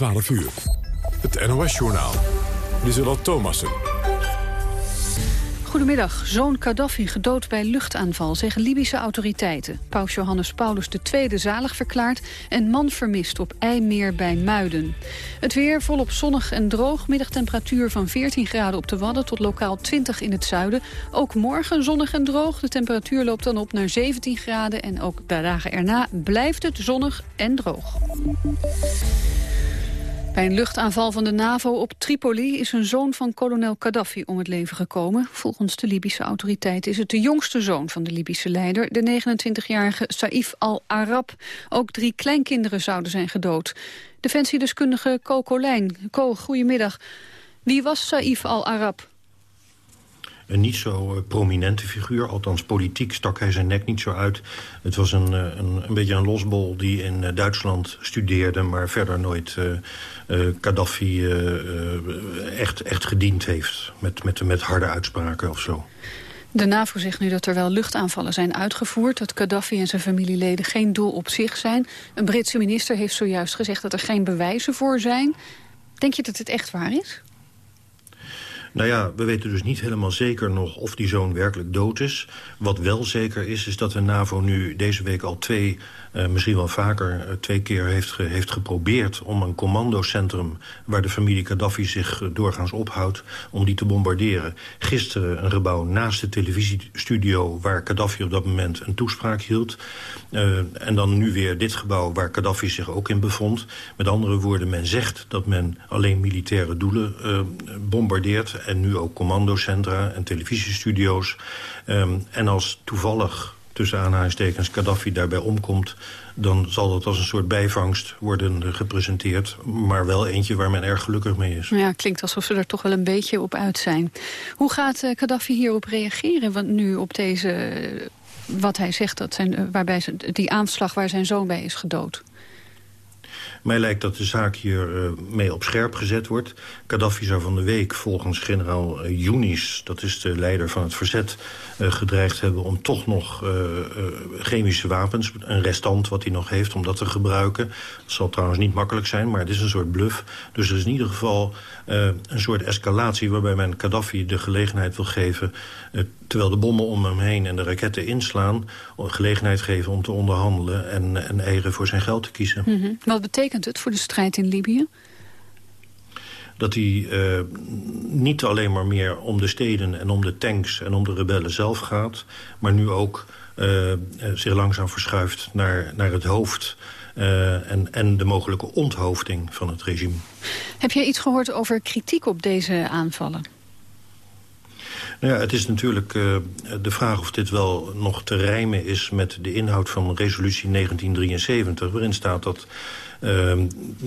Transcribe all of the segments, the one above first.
12 uur. Het NOS-journaal. Lieselot Thomassen. Goedemiddag. Zoon Gaddafi gedood bij luchtaanval, zeggen Libische autoriteiten. Paus Johannes Paulus II zalig verklaard en man vermist op IJmeer bij Muiden. Het weer volop zonnig en droog. Middagtemperatuur van 14 graden op de Wadden tot lokaal 20 in het zuiden. Ook morgen zonnig en droog. De temperatuur loopt dan op naar 17 graden. En ook de dagen erna blijft het zonnig en droog. Bij een luchtaanval van de NAVO op Tripoli is een zoon van kolonel Gaddafi om het leven gekomen. Volgens de Libische autoriteiten is het de jongste zoon van de Libische leider, de 29-jarige Saif al-Arab. Ook drie kleinkinderen zouden zijn gedood. Defensiedeskundige Ko Colijn. Goedemiddag. Wie was Saif al-Arab? Een niet zo eh, prominente figuur. Althans, politiek stak hij zijn nek niet zo uit. Het was een, eh, een, een beetje een losbol die in eh, Duitsland studeerde... maar verder nooit uh, Gaddafi echt, echt gediend heeft. Met, met, met harde uitspraken of zo. De NAVO zegt nu dat er wel luchtaanvallen zijn uitgevoerd... dat Gaddafi en zijn familieleden geen doel op zich zijn. Een Britse minister heeft zojuist gezegd dat er geen bewijzen voor zijn. Denk je dat het echt waar is? Nou ja, we weten dus niet helemaal zeker nog of die zoon werkelijk dood is. Wat wel zeker is, is dat de NAVO nu deze week al twee uh, misschien wel vaker uh, twee keer heeft, heeft geprobeerd... om een commandocentrum waar de familie Gaddafi zich uh, doorgaans ophoudt... om die te bombarderen. Gisteren een gebouw naast de televisiestudio... waar Gaddafi op dat moment een toespraak hield. en dan nu weer dit gebouw waar Gaddafi zich ook in bevond. Met andere woorden, men zegt dat men alleen militaire doelen bombardeert... en nu ook commandocentra en televisiestudio's. Um, en als toevallig tussen aanhalingstekens Gaddafi daarbij omkomt... dan zal dat als een soort bijvangst worden gepresenteerd. Maar wel eentje waar men erg gelukkig mee is. Ja, klinkt alsof ze er toch wel een beetje op uit zijn. Hoe gaat uh, Gaddafi hierop reageren? Want nu op deze, wat hij zegt, dat zijn, uh, waarbij die aanslag waar zijn zoon bij is gedood. Mij lijkt dat de zaak hier mee op scherp gezet wordt. Gaddafi zou van de week volgens generaal Younis... dat is de leider van het verzet, gedreigd hebben... om toch nog chemische wapens, een restant wat hij nog heeft... om dat te gebruiken. Dat zal trouwens niet makkelijk zijn, maar het is een soort bluff. Dus er is in ieder geval een soort escalatie... waarbij men Gaddafi de gelegenheid wil geven... terwijl de bommen om hem heen en de raketten inslaan... gelegenheid geven om te onderhandelen... en, en eigen voor zijn geld te kiezen. -hmm. Wat betekent het voor de strijd in Libië? Dat hij uh, niet alleen maar meer om de steden en om de tanks en om de rebellen zelf gaat... maar nu ook uh, zich langzaam verschuift naar, naar het hoofd... Uh, en, en de mogelijke onthoofding van het regime. Heb jij iets gehoord over kritiek op deze aanvallen? Nou ja, het is natuurlijk uh, de vraag of dit wel nog te rijmen is... met de inhoud van resolutie 1973... waarin staat dat uh,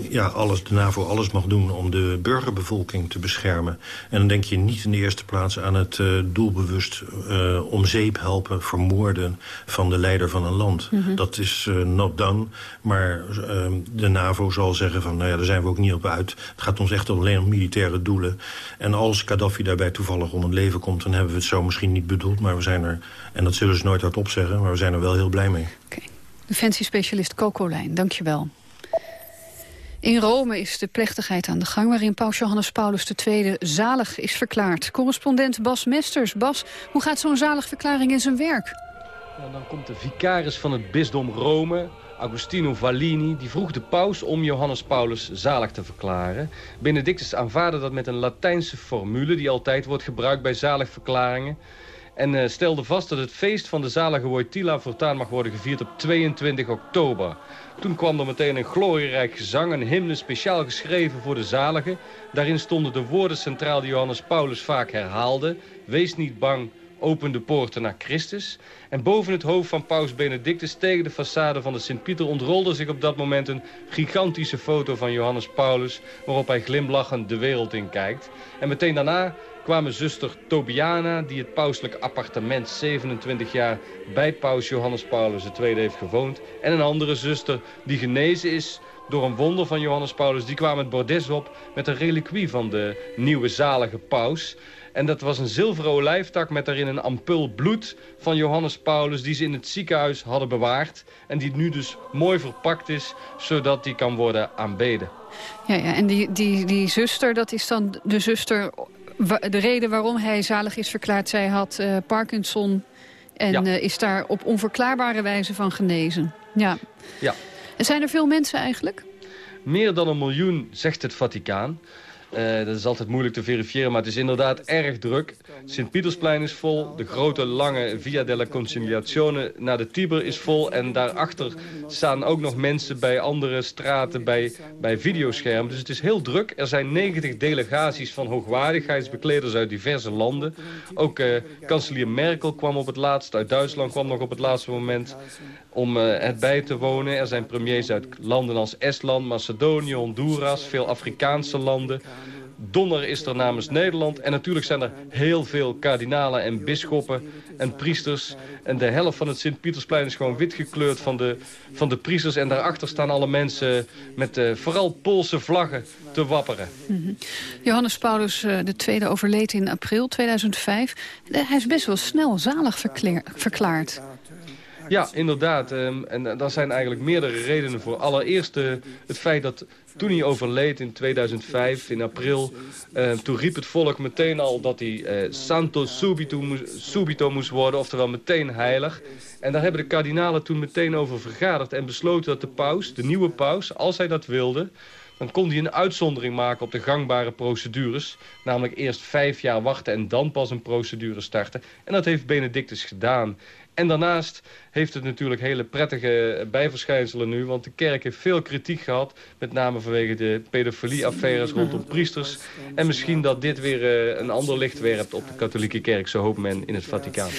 ja, alles, de NAVO alles mag doen om de burgerbevolking te beschermen. En dan denk je niet in de eerste plaats aan het uh, doelbewust uh, om zeep helpen, vermoorden van de leider van een land. Mm -hmm. Dat is uh, not done. Maar ehm, de NAVO zal zeggen van, nou ja, daar zijn we ook niet op uit. Het gaat ons echt alleen om militaire doelen. En als Gaddafi daarbij toevallig om het leven komt, dan hebben we het zo misschien niet bedoeld. Maar we zijn er, en dat zullen ze nooit hardop zeggen, maar we zijn er wel heel blij mee. Oké. Okay. Defensiespecialist Coco Lijn, dank je wel. In Rome is de plechtigheid aan de gang... waarin paus Johannes Paulus II zalig is verklaard. Correspondent Bas Mesters. Bas, hoe gaat zo'n zaligverklaring in zijn werk? Dan komt de vicaris van het bisdom Rome, Agostino Vallini... die vroeg de paus om Johannes Paulus zalig te verklaren. Benedictus aanvaarde dat met een Latijnse formule... die altijd wordt gebruikt bij zaligverklaringen... En uh, stelde vast dat het feest van de zalige Wojtyla voortaan mag worden gevierd op 22 oktober. Toen kwam er meteen een glorierijk gezang, een hymne speciaal geschreven voor de zaligen. Daarin stonden de woorden centraal die Johannes Paulus vaak herhaalde. Wees niet bang, open de poorten naar Christus. En boven het hoofd van paus Benedictus tegen de façade van de Sint-Pieter... ontrolde zich op dat moment een gigantische foto van Johannes Paulus... waarop hij glimlachend de wereld in kijkt. En meteen daarna kwamen zuster Tobiana, die het pauselijk appartement 27 jaar bij paus Johannes Paulus II heeft gewoond. En een andere zuster die genezen is door een wonder van Johannes Paulus. Die kwamen het bordes op met een reliquie van de nieuwe zalige paus. En dat was een zilveren olijftak met daarin een ampul bloed van Johannes Paulus... die ze in het ziekenhuis hadden bewaard. En die nu dus mooi verpakt is, zodat die kan worden aanbeden. Ja, ja en die, die, die zuster, dat is dan de zuster... De reden waarom hij zalig is verklaard, zij had uh, Parkinson... en uh, is daar op onverklaarbare wijze van genezen. Ja. ja. En zijn er veel mensen eigenlijk? Meer dan een miljoen, zegt het Vaticaan. Uh, dat is altijd moeilijk te verifiëren, maar het is inderdaad erg druk. Sint-Pietersplein is vol, de grote lange Via della Conciliazione naar de Tiber is vol. En daarachter staan ook nog mensen bij andere straten, bij, bij videoschermen. Dus het is heel druk. Er zijn 90 delegaties van hoogwaardigheidsbekleders uit diverse landen. Ook uh, kanselier Merkel kwam op het laatst, uit Duitsland kwam nog op het laatste moment om uh, het bij te wonen. Er zijn premiers uit landen als Estland, Macedonië, Honduras, veel Afrikaanse landen. Donner is er namens Nederland. En natuurlijk zijn er heel veel kardinalen en bisschoppen en priesters. En de helft van het Sint-Pietersplein is gewoon wit gekleurd van de, van de priesters. En daarachter staan alle mensen met uh, vooral Poolse vlaggen te wapperen. Mm -hmm. Johannes Paulus uh, II overleed in april 2005. Hij is best wel snel zalig verklaard. Ja, inderdaad. Um, en daar zijn eigenlijk meerdere redenen voor. Allereerst uh, het feit dat toen hij overleed in 2005, in april... Uh, toen riep het volk meteen al dat hij uh, santo subito subito moest worden, oftewel meteen heilig. En daar hebben de kardinalen toen meteen over vergaderd en besloten dat de paus, de nieuwe paus, als hij dat wilde... dan kon hij een uitzondering maken op de gangbare procedures. Namelijk eerst vijf jaar wachten en dan pas een procedure starten. En dat heeft Benedictus gedaan. En daarnaast heeft het natuurlijk hele prettige bijverschijnselen nu. Want de kerk heeft veel kritiek gehad. Met name vanwege de pedofilie-affaires rondom priesters. En misschien dat dit weer uh, een ander licht werpt op de katholieke kerk. Zo hoopt men in het Vaticaan.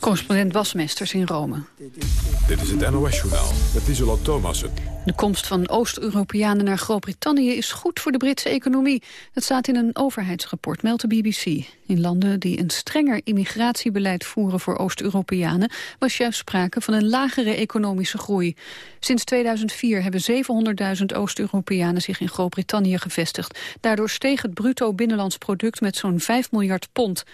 Correspondent Wasmesters in Rome. Dit is het NOS-journaal met Isola Thomassen. De komst van Oost-Europeanen naar Groot-Brittannië is goed voor de Britse economie. Dat staat in een overheidsrapport, meldt de BBC. In landen die een strenger immigratiebeleid voeren voor Oost-Europeanen... was juist sprake van een lagere economische groei. Sinds 2004 hebben 700.000 Oost-Europeanen zich in Groot-Brittannië gevestigd. Daardoor steeg het bruto binnenlands product met zo'n 5 miljard pond.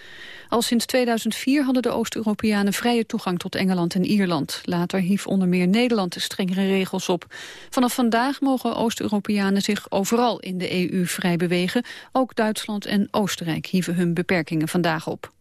Al sinds 2004 hadden de Oost-Europeanen vrije toegang tot Engeland en Ierland. Later hief onder meer Nederland de strengere regels op. Vanaf vandaag mogen Oost-Europeanen zich overal in de EU vrij bewegen. Ook Duitsland en Oostenrijk hieven hun beperkingen vandaag op.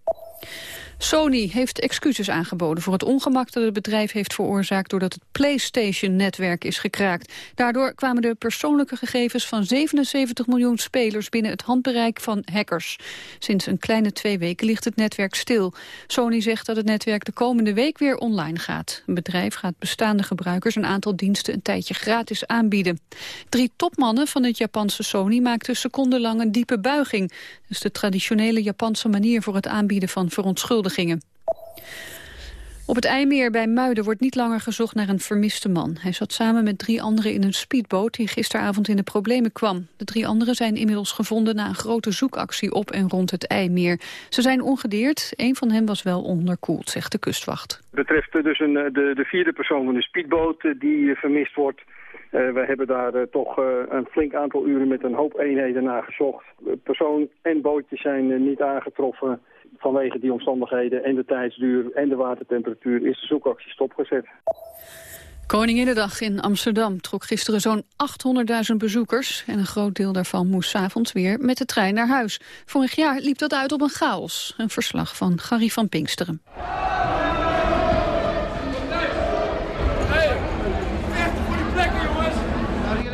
Sony heeft excuses aangeboden voor het ongemak dat het bedrijf heeft veroorzaakt doordat het PlayStation-netwerk is gekraakt. Daardoor kwamen de persoonlijke gegevens van 77 miljoen spelers binnen het handbereik van hackers. Sinds een kleine twee weken ligt het netwerk stil. Sony zegt dat het netwerk de komende week weer online gaat. Een bedrijf gaat bestaande gebruikers een aantal diensten een tijdje gratis aanbieden. Drie topmannen van het Japanse Sony maakten secondenlang een diepe buiging. Dus de traditionele Japanse manier voor het aanbieden van Op het IJmeer bij Muiden wordt niet langer gezocht naar een vermiste man. Hij zat samen met drie anderen in een speedboot die gisteravond in de problemen kwam. De drie anderen zijn inmiddels gevonden na een grote zoekactie op en rond het IJmeer. Ze zijn ongedeerd. Een van hen was wel onderkoeld, zegt de kustwacht. Het betreft dus een, de, de vierde persoon van de speedboot die vermist wordt. We hebben daar toch een flink aantal uren met een hoop eenheden naar gezocht. persoon en bootjes zijn niet aangetroffen. Vanwege die omstandigheden en de tijdsduur en de watertemperatuur is de zoekactie stopgezet. Koninginnedag in Amsterdam trok gisteren zo'n 800.000 bezoekers... en een groot deel daarvan moest avonds weer met de trein naar huis. Vorig jaar liep dat uit op een chaos. Een verslag van Gary van Pinksteren.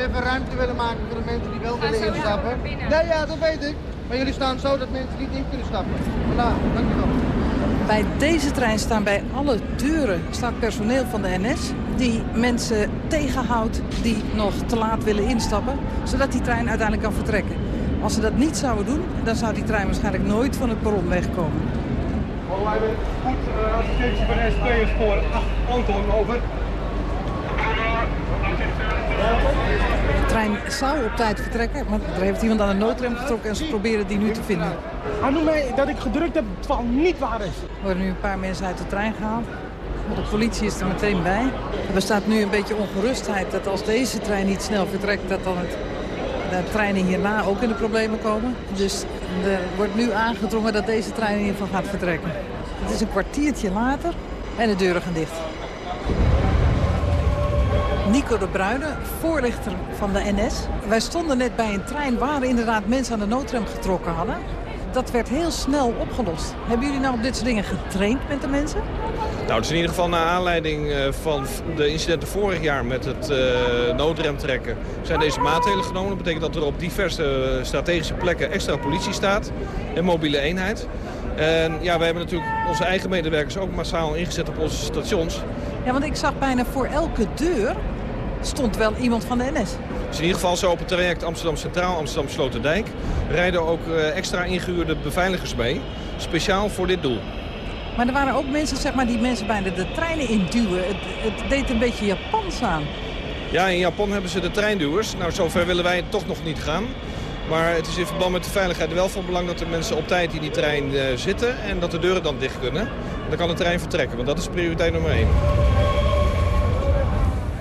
even ruimte willen maken voor de mensen die wel willen instappen. Nee, ja, dat weet ik. Maar jullie staan zo dat mensen niet in kunnen stappen. Vandaar, dankjewel. Bij deze trein staan bij alle deuren staat personeel van de NS... die mensen tegenhoudt die nog te laat willen instappen... zodat die trein uiteindelijk kan vertrekken. Als ze dat niet zouden doen, dan zou die trein waarschijnlijk nooit van het perron wegkomen. Wij hebben goed uh, assistentie van SP voor Anton, over. De trein zou op tijd vertrekken, maar er heeft iemand aan de noodrem getrokken en ze proberen die nu te vinden. Hij noemt mij dat ik gedrukt heb, terwijl niet waar is. Er worden nu een paar mensen uit de trein gehaald. De politie is er meteen bij. Er bestaat nu een beetje ongerustheid dat als deze trein niet snel vertrekt... dat dan het, de treinen hierna ook in de problemen komen. Dus Er wordt nu aangedrongen dat deze trein in ieder geval gaat vertrekken. Het is een kwartiertje later en de deuren gaan dicht. Nico de Bruyne, voorlichter van de NS. Wij stonden net bij een trein waar inderdaad mensen aan de noodrem getrokken hadden. Dat werd heel snel opgelost. Hebben jullie nou op dit soort dingen getraind met de mensen? Nou, is in ieder geval naar aanleiding eh, van de incidenten vorig jaar met het uh, noodremtrekken zijn deze maatregelen genomen. Dat betekent dat er op diverse eh, strategische plekken extra politie staat en mobiele eenheid. En ja, we hebben natuurlijk onze eigen medewerkers ook massaal ingezet op onze stations. Ja, want ik zag bijna voor elke deur stond wel iemand van de NS. Dus in ieder geval zo op het traject Amsterdam Centraal, Amsterdam Sloterdijk... rijden ook extra ingehuurde beveiligers mee, speciaal voor dit doel. Maar er waren ook mensen zeg maar, die mensen bijna de treinen induwen. Het, het deed een beetje Japans aan. Ja, in Japan hebben ze de treinduwers. Nou, zover willen wij toch nog niet gaan. Maar het is in verband met de veiligheid wel van belang dat de mensen op tijd in die trein uh, zitten... en dat de deuren dan dicht kunnen. Dan kan de trein vertrekken, want dat is prioriteit nummer één.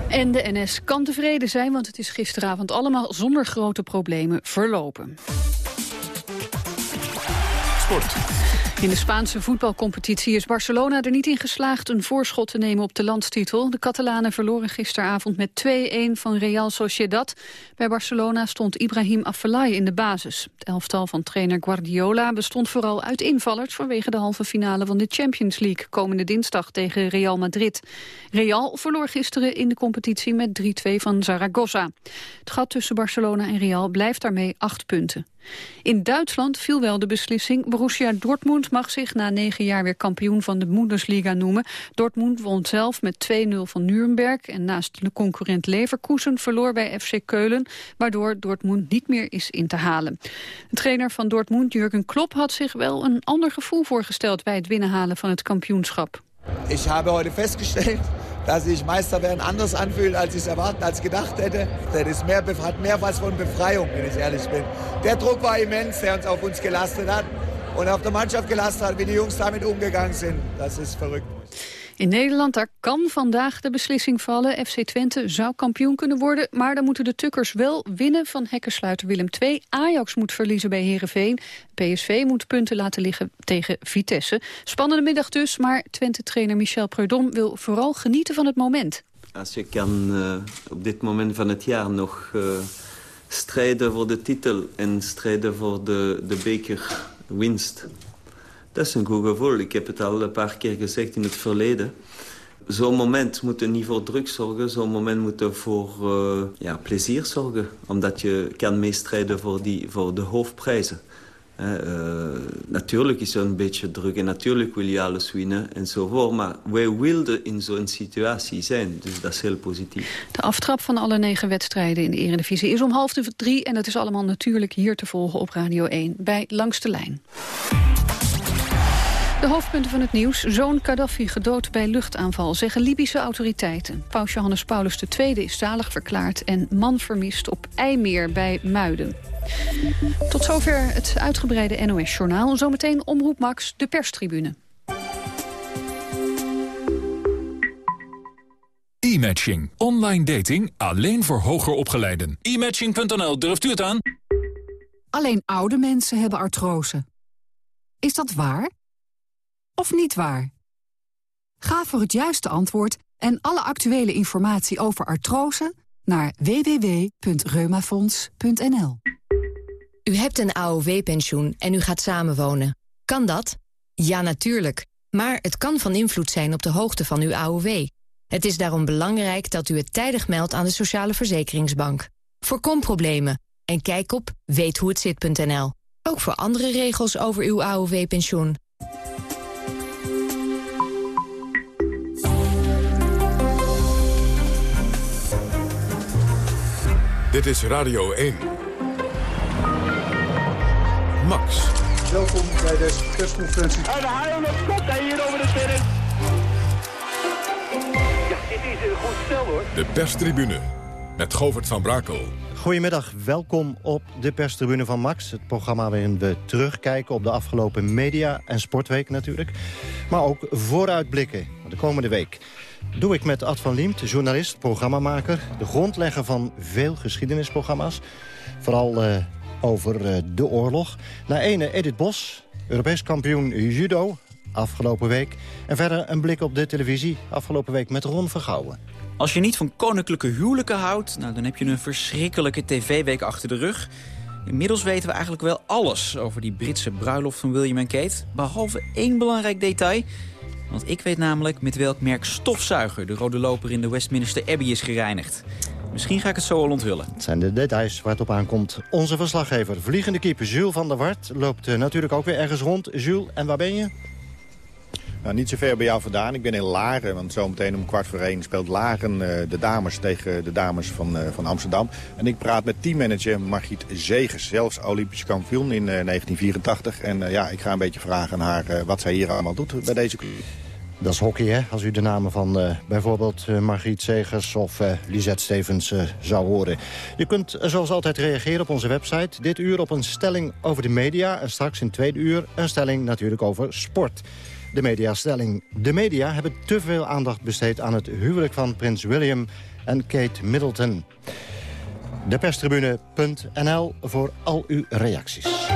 En de NS kan tevreden zijn, want het is gisteravond allemaal zonder grote problemen verlopen. Sport. In de Spaanse voetbalcompetitie is Barcelona er niet in geslaagd een voorschot te nemen op de landstitel. De Catalanen verloren gisteravond met 2-1 van Real Sociedad. Bij Barcelona stond Ibrahim Afellay in de basis. Het elftal van trainer Guardiola bestond vooral uit invallers vanwege de halve finale van de Champions League komende dinsdag tegen Real Madrid. Real verloor gisteren in de competitie met 3-2 van Zaragoza. Het gat tussen Barcelona en Real blijft daarmee acht punten. In Duitsland viel wel de beslissing. Borussia Dortmund mag zich na negen jaar weer kampioen van de Bundesliga noemen. Dortmund won zelf met 2-0 van Nuremberg. En naast de concurrent Leverkusen verloor bij FC Keulen... waardoor Dortmund niet meer is in te halen. De trainer van Dortmund, Jurgen Klopp, had zich wel een ander gevoel voorgesteld... bij het binnenhalen van het kampioenschap. Ik heb heute festgestellt dass sich Meisterwerden anders anfühlt, als ich es erwartet, als gedacht hätte. Das ist mehr, hat mehr was von Befreiung, wenn ich ehrlich bin. Der Druck war immens, der uns auf uns gelastet hat und auf der Mannschaft gelastet hat, wie die Jungs damit umgegangen sind. Das ist verrückt. In Nederland daar kan vandaag de beslissing vallen. FC Twente zou kampioen kunnen worden, maar dan moeten de Tukkers wel winnen van hekkensluiter Willem II. Ajax moet verliezen bij Herenveen. PSV moet punten laten liggen tegen Vitesse. Spannende middag dus, maar Twente-trainer Michel Preudom wil vooral genieten van het moment. Als je kan uh, op dit moment van het jaar nog uh, strijden voor de titel en strijden voor de, de bekerwinst dat is een goed gevoel. Ik heb het al een paar keer gezegd in het verleden. Zo'n moment moet niet voor druk zorgen. Zo'n moment moet voor uh, ja, plezier zorgen. Omdat je kan meestrijden voor, die, voor de hoofdprijzen. Uh, natuurlijk is er een beetje druk en natuurlijk wil je alles winnen enzovoort. Maar wij wilden in zo'n situatie zijn, dus dat is heel positief. De aftrap van alle negen wedstrijden in de Eredivisie is om half drie... en dat is allemaal natuurlijk hier te volgen op Radio 1 bij Langs de Lijn. De hoofdpunten van het nieuws. Zoon Gaddafi gedood bij luchtaanval, zeggen Libische autoriteiten. Paus Johannes Paulus II is zalig verklaard... en man vermist op IJmeer bij Muiden. Tot zover het uitgebreide NOS-journaal. Zometeen Omroep Max, de perstribune. E-matching. Online dating alleen voor hoger opgeleiden. E-matching.nl, durft u het aan? Alleen oude mensen hebben artrose. Is dat waar? Of niet waar? Ga voor het juiste antwoord en alle actuele informatie over artrose naar www.reumafonds.nl. U hebt een AOW-pensioen en u gaat samenwonen. Kan dat? Ja, natuurlijk. Maar het kan van invloed zijn op de hoogte van uw AOW. Het is daarom belangrijk dat u het tijdig meldt aan de Sociale Verzekeringsbank. Voorkom problemen en kijk op weethoehetzit.nl. Ook voor andere regels over uw AOW-pensioen. Dit is Radio 1. Max. Welkom bij deze persconferentie. En de haal komt hij hier over de terrein. Ja, dit is een goed stel hoor. De perstribune met Govert van Brakel. Goedemiddag, welkom op de perstribune van Max. Het programma waarin we terugkijken op de afgelopen media- en sportweek natuurlijk. Maar ook vooruitblikken de komende week doe ik met Ad van Liemt, journalist, programmamaker... de grondlegger van veel geschiedenisprogramma's. Vooral uh, over eh, de oorlog. Naar ene Edith Bos, Europees kampioen judo, afgelopen week. En verder een blik op de televisie, afgelopen week met Ron Vergouwen. Als je niet van koninklijke huwelijken houdt... Nou, dan heb je een verschrikkelijke tv-week achter de rug. Inmiddels weten we eigenlijk wel alles over die Britse bruiloft van William en Kate. Behalve één belangrijk detail. Want ik weet namelijk met welk merk stofzuiger... de rode loper in de Westminster Abbey is gereinigd. Misschien ga ik het zo al onthullen. Het zijn de details waar het op aankomt. Onze verslaggever, vliegende keeper Jules van der Wart... loopt eh, natuurlijk ook weer ergens rond. Jules, en waar ben je? Nou, niet zo ver bij jou vandaan. Ik ben in Laren, want zometeen om kwart voor één speelt Laren uh, de dames tegen de dames van, uh, van Amsterdam. En ik praat met teammanager Margriet Zegers, zelfs Olympisch kampioen in uh, 1984. En ja, ik ga een beetje vragen aan haar wat zij hier allemaal doet bij deze club. Dat is hockey, hè? Als u de namen van uh, bijvoorbeeld uh, Margriet Segers of uh, Lisette Stevens zou horen. Je kunt zoals altijd reageren op onze website. Dit uur op een stelling over de media. En straks in tweede uur een stelling natuurlijk over sport. De mediastelling. De media hebben te veel aandacht besteed aan het huwelijk van prins William en Kate Middleton. Deperstribune.nl voor al uw reacties.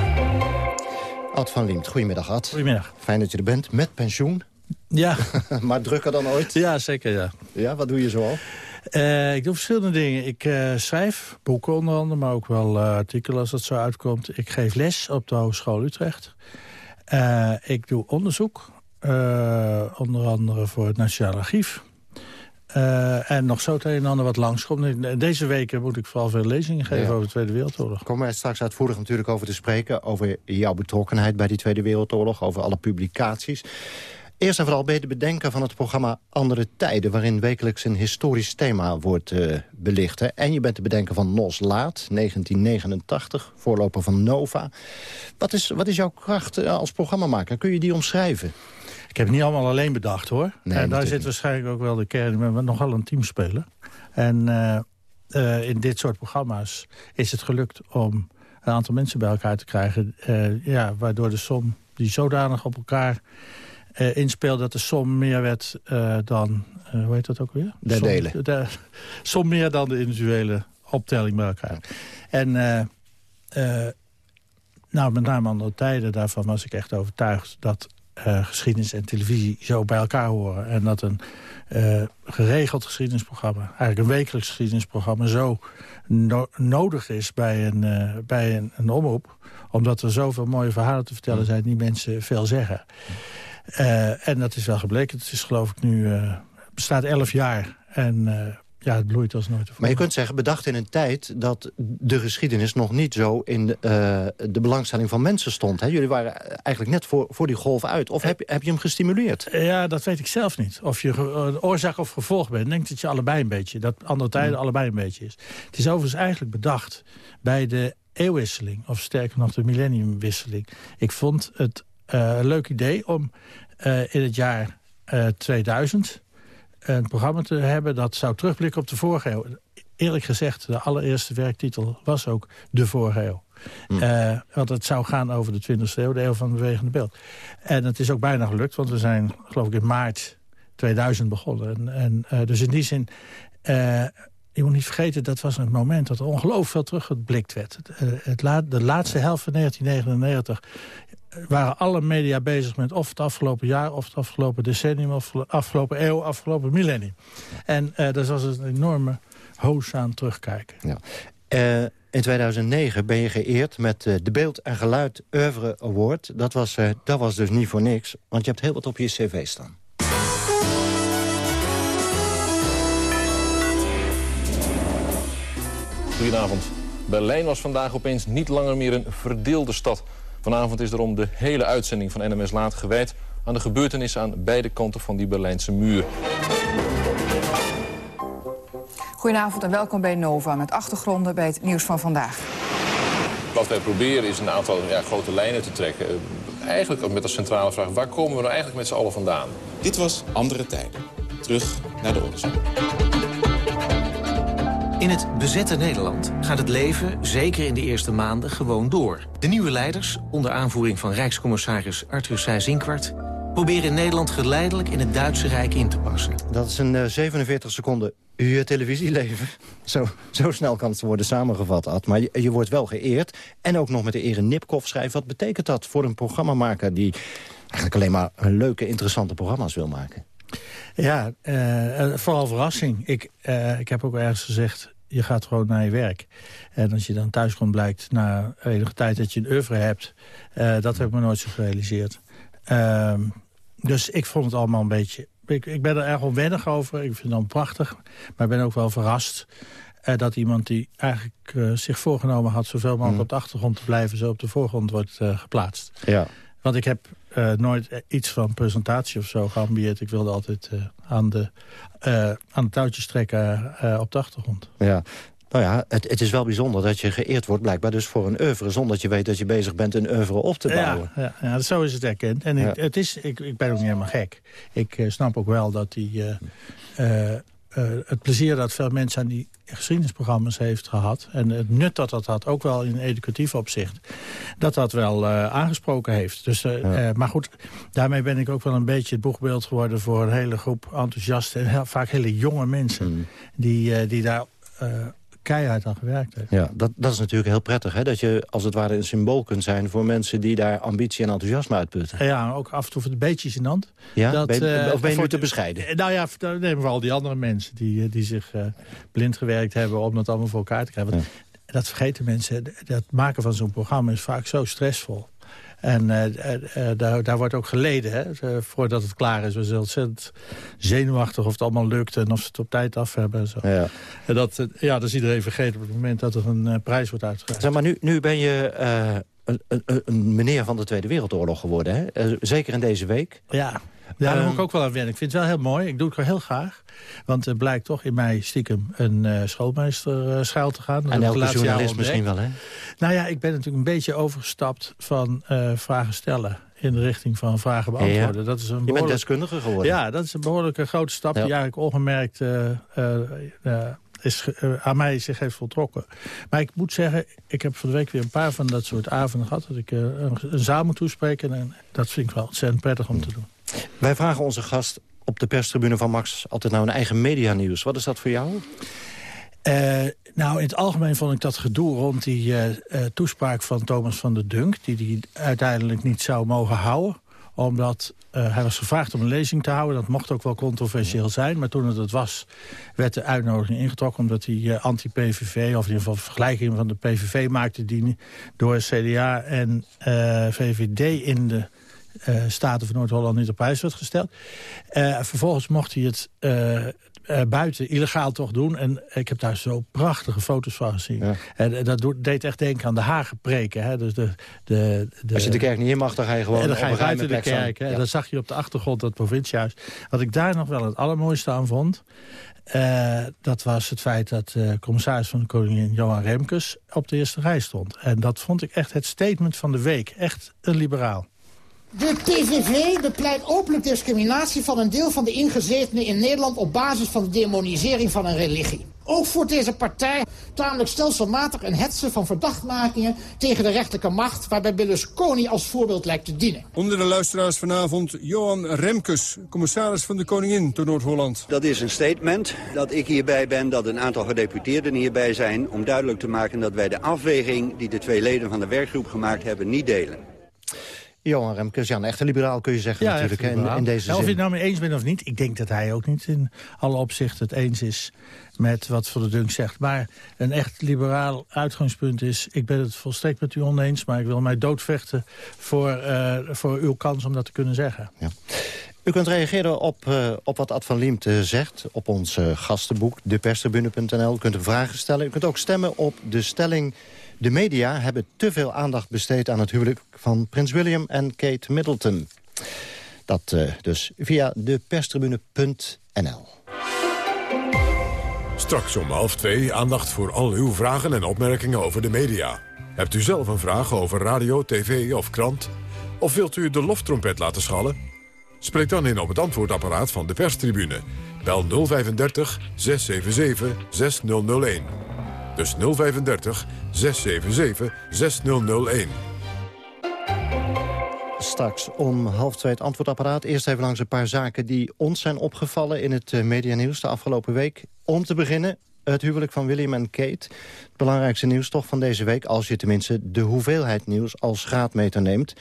Ad van Liemt, goedemiddag Ad. Goedemiddag. Fijn dat je er bent, met pensioen. Ja. maar drukker dan ooit? Ja, zeker ja. Ja, wat doe je zoal? Uh, ik doe verschillende dingen. Ik uh, schrijf boeken onder andere, maar ook wel uh, artikelen als dat zo uitkomt. Ik geef les op de Hogeschool Utrecht. ik doe onderzoek, onder andere voor het Nationaal Archief. en nog zo het een en ander wat langskomt. Deze weken moet ik vooral veel lezingen geven ja. over de Tweede Wereldoorlog. Komen wij straks uitvoerig natuurlijk over te spreken... over jouw betrokkenheid bij die Tweede Wereldoorlog, over alle publicaties. Eerst en vooral je de bedenker van het programma Andere Tijden... waarin wekelijks een historisch thema wordt uh, belicht. Hè? En je bent de bedenker van Nos Laat, 1989, voorloper van Nova. Wat is, wat is jouw kracht uh, als programmamaker? Kun je die omschrijven? Ik heb het niet allemaal alleen bedacht, hoor. Nee, en daar zit waarschijnlijk ook wel de kern. We nogal een team spelen. En uh, in dit soort programma's is het gelukt om een aantal mensen bij elkaar te krijgen... ja, waardoor de som die zodanig op elkaar uh, dat de som meer werd uh, dan... Uh, hoe heet dat ook weer? De som, delen. De, som meer dan de individuele optelling bij elkaar. En nou, met name aan de tijden daarvan was ik echt overtuigd... dat geschiedenis en televisie zo bij elkaar horen. En dat een geregeld geschiedenisprogramma... eigenlijk een wekelijks geschiedenisprogramma... zo no nodig is bij een, bij een, een omroep. Omdat er zoveel mooie verhalen te vertellen zijn... die mensen veel zeggen. Uh, en dat is wel gebleken. Het is geloof ik nu, uh, bestaat elf jaar. En uh, ja, het bloeit als nooit tevoren. Maar je kunt zeggen, bedacht in een tijd dat de geschiedenis nog niet zo in de, de belangstelling van mensen stond. Hè? Jullie waren eigenlijk net voor, voor die golf uit. Of heb, heb je hem gestimuleerd? Ja, dat weet ik zelf niet. Of je oorzaak of gevolg bent. Ik denk dat je allebei een beetje, dat andere tijden mm. allebei een beetje is. Het is overigens eigenlijk bedacht bij de eeuwwisseling. Of sterker nog de millenniumwisseling. Ik vond het leuk idee om uh, in het jaar uh, 2000 een programma te hebben... dat zou terugblikken op de vorige eeuw. Eerlijk gezegd, de allereerste werktitel was ook de vorige eeuw. Mm. Uh, want het zou gaan over de 20e eeuw, de eeuw van het bewegende beeld. En het is ook bijna gelukt, want we zijn geloof ik in maart 2000 begonnen. En, en dus in die zin... je moet niet vergeten, dat was een moment dat er ongelooflijk veel teruggeblikt werd. Het, het la de laatste helft van 1999 waren alle media bezig met of het afgelopen jaar... of het afgelopen decennium, of de afgelopen eeuw, afgelopen millennium. En uh, daar was een enorme hoos aan terugkijken. Ja. Uh, in 2009 ben je geëerd met uh, de Beeld en Geluid Oeuvre Award. Dat was, dat was dus niet voor niks, want je hebt heel wat op je cv staan. Goedenavond. Berlijn was vandaag opeens niet langer meer een verdeelde stad... Vanavond is erom de hele uitzending van NMS Laat gewijd... aan de gebeurtenissen aan beide kanten van die Berlijnse muur. Goedenavond en welkom bij Nova met achtergronden bij het nieuws van vandaag. Wat wij proberen is een aantal ja, grote lijnen te trekken. Eigenlijk met als centrale vraag, waar komen we nou eigenlijk met z'n allen vandaan? Dit was Andere Tijden. Terug naar de Odyssee. In het bezette Nederland gaat het leven, zeker in de eerste maanden, gewoon door. De nieuwe leiders, onder aanvoering van Rijkscommissaris Arthur Seyss-Inquart... proberen Nederland geleidelijk in het Duitse Rijk in te passen. Dat is een uh, 47 seconden je televisieleven. Zo, zo snel kan het worden samengevat, Ad. Maar je, je wordt wel geëerd. En ook nog met de ere Nipkoff schrijft. Wat betekent dat voor een programmamaker... die eigenlijk alleen maar leuke, interessante programma's wil maken? Ja, uh, vooral verrassing. Ik, uh, ik heb ook ergens gezegd, je gaat gewoon naar je werk. En als je dan thuis komt blijkt na enige tijd dat je een oeuvre hebt... Uh, dat heb ik me nooit zo gerealiseerd. Ehm, dus ik vond het allemaal een beetje... Ik, ik ben er erg onwennig over. Ik vind het dan prachtig. Maar ik ben ook wel verrast dat iemand die eigenlijk zich voorgenomen had... zoveel mogelijk mm. op de achtergrond te blijven... zo op de voorgrond wordt geplaatst. Ja. Want ik heb nooit iets van presentatie of zo geambieerd. Ik wilde altijd aan, de, uh, aan de touwtjes trekken op de achtergrond. Ja. Nou ja, het, het, is wel bijzonder dat je geëerd wordt blijkbaar dus voor een oeuvre... zonder dat je weet dat je bezig bent een oeuvre op te bouwen. Ja, ja, ja zo is het erkend. En ik, het is, ik, ik ben ook niet helemaal gek. Ik snap ook wel dat die het plezier dat veel mensen aan die geschiedenisprogramma's heeft gehad... en het nut dat dat had, ook wel in educatief opzicht... dat dat wel uh, aangesproken heeft. Dus, uh, maar goed, daarmee ben ik ook wel een beetje het boegbeeld geworden... voor een hele groep enthousiaste en heel, vaak hele jonge mensen... Mm. Die, die daar keihard aan gewerkt heeft. Ja, dat, dat is natuurlijk heel prettig, hè? Dat je als het ware een symbool kunt zijn... voor mensen die daar ambitie en enthousiasme uitputten. Ja, ook af en toe een beetje gênant. Ja? Dat, ben, uh, of ben je nu te bescheiden? Nou ja, nemen we al die andere mensen... die, eh, die zich uh, blind gewerkt hebben om dat allemaal voor elkaar te krijgen. Ja. Dat vergeten mensen. Dat maken van zo'n programma is vaak zo stressvol. En uh, uh, daar, daar, wordt ook geleden, hè, voordat het klaar is. We zijn ontzettend zenuwachtig of het allemaal lukt... en of ze het op tijd af hebben. En zo. Ja. En dat, ja, dat is iedereen vergeten op het moment dat er een prijs wordt uitgereikt. Zeg maar, nu, nu ben je een, een, een, meneer van de Tweede Wereldoorlog geworden, hè? zeker in deze week. Ja, ja, daar moet ik ook wel aan wennen. Ik vind het wel heel mooi. Ik doe het heel graag. Want er blijkt toch in mij stiekem een uh, schoolmeester uh, schuil te gaan. En elke journalist misschien wel, hè? Nou ja, ik ben natuurlijk een beetje overgestapt van uh, vragen stellen in de richting van vragen beantwoorden. Ja. Dat is een behoorlijk... Je bent deskundige geworden. Ja, dat is een behoorlijke grote stap ja. die eigenlijk ongemerkt is, aan mij zich heeft voltrokken. Maar ik moet zeggen, ik heb van de week weer een paar van dat soort avonden gehad... dat ik een, een zaal moet toespreken en dat vind ik wel ontzettend prettig om te doen. Wij vragen onze gast op de perstribune van Max altijd naar een eigen medianieuws. Wat is dat voor jou? Uh, nou, in het algemeen vond ik dat gedoe rond die uh, uh, toespraak van Thomas van der Dunk... die hij uiteindelijk niet zou mogen houden omdat hij was gevraagd om een lezing te houden. Dat mocht ook wel controversieel zijn. Maar toen het het was, werd de uitnodiging ingetrokken... omdat hij anti-PVV, of in ieder geval vergelijking van de PVV maakte... die door CDA en VVD in de Staten van Noord-Holland niet op prijs werd gesteld. Uh, vervolgens mocht hij het uh, buiten illegaal toch doen. En ik heb daar zo prachtige foto's van gezien. Ja. En dat deed echt denken aan de Hagenpreken. Hè? Dus de, de, de, Als je de kerk niet in mag, dan ga je gewoon en dan ga je buiten de kerk. Hè? Ja. Dan zag je op de achtergrond dat provinciehuis. Wat ik daar nog wel het allermooiste aan vond... Uh, dat was het feit dat de uh, commissaris van de koningin Johan Remkes op de eerste rij stond. En dat vond ik echt het statement van de week. Echt een liberaal. De PVV bepleit openlijk discriminatie van een deel van de ingezetenen in Nederland... op basis van de demonisering van een religie. Ook voert deze partij tamelijk stelselmatig een hetze van verdachtmakingen... tegen de rechterlijke macht, waarbij Berlusconi als voorbeeld lijkt te dienen. Onder de luisteraars vanavond Johan Remkes, commissaris van de Koningin door Noord-Holland. Dat is een statement dat ik hierbij ben, dat een aantal gedeputeerden hierbij zijn... om duidelijk te maken dat wij de afweging die de twee leden van de werkgroep gemaakt hebben niet delen. Johan Remkes, ja, een echte liberaal kun je zeggen ja, natuurlijk in, in, deze nou, Of je het nou mee eens bent of niet, ik denk dat hij ook niet in alle opzichten het eens is met wat Van der Dunk zegt. Maar een echt liberaal uitgangspunt is, ik ben het volstrekt met u oneens, maar ik wil mij doodvechten voor, uh, voor uw kans om dat te kunnen zeggen. Ja. U kunt reageren op, uh, op wat Ad van Liemt uh, zegt op ons gastenboek, deperstribune.nl. U kunt vragen stellen. U kunt ook stemmen op de stelling... De media hebben te veel aandacht besteed aan het huwelijk van prins William en Kate Middleton. Dat uh, dus via deperstribune.nl. Straks om half twee aandacht voor al uw vragen en opmerkingen over de media. Hebt u zelf een vraag over radio, tv of krant? Of wilt u de loftrompet laten schallen? Spreek dan in op het antwoordapparaat van de perstribune. Bel 035 677 6001. Dus 035 677 6001. straks om half twee het antwoordapparaat. Eerst even langs een paar zaken die ons zijn opgevallen in het medianieuws de afgelopen week. Om te beginnen het huwelijk van William en Kate. Het belangrijkste nieuws toch van deze week... als je tenminste de hoeveelheid nieuws als graadmeter neemt...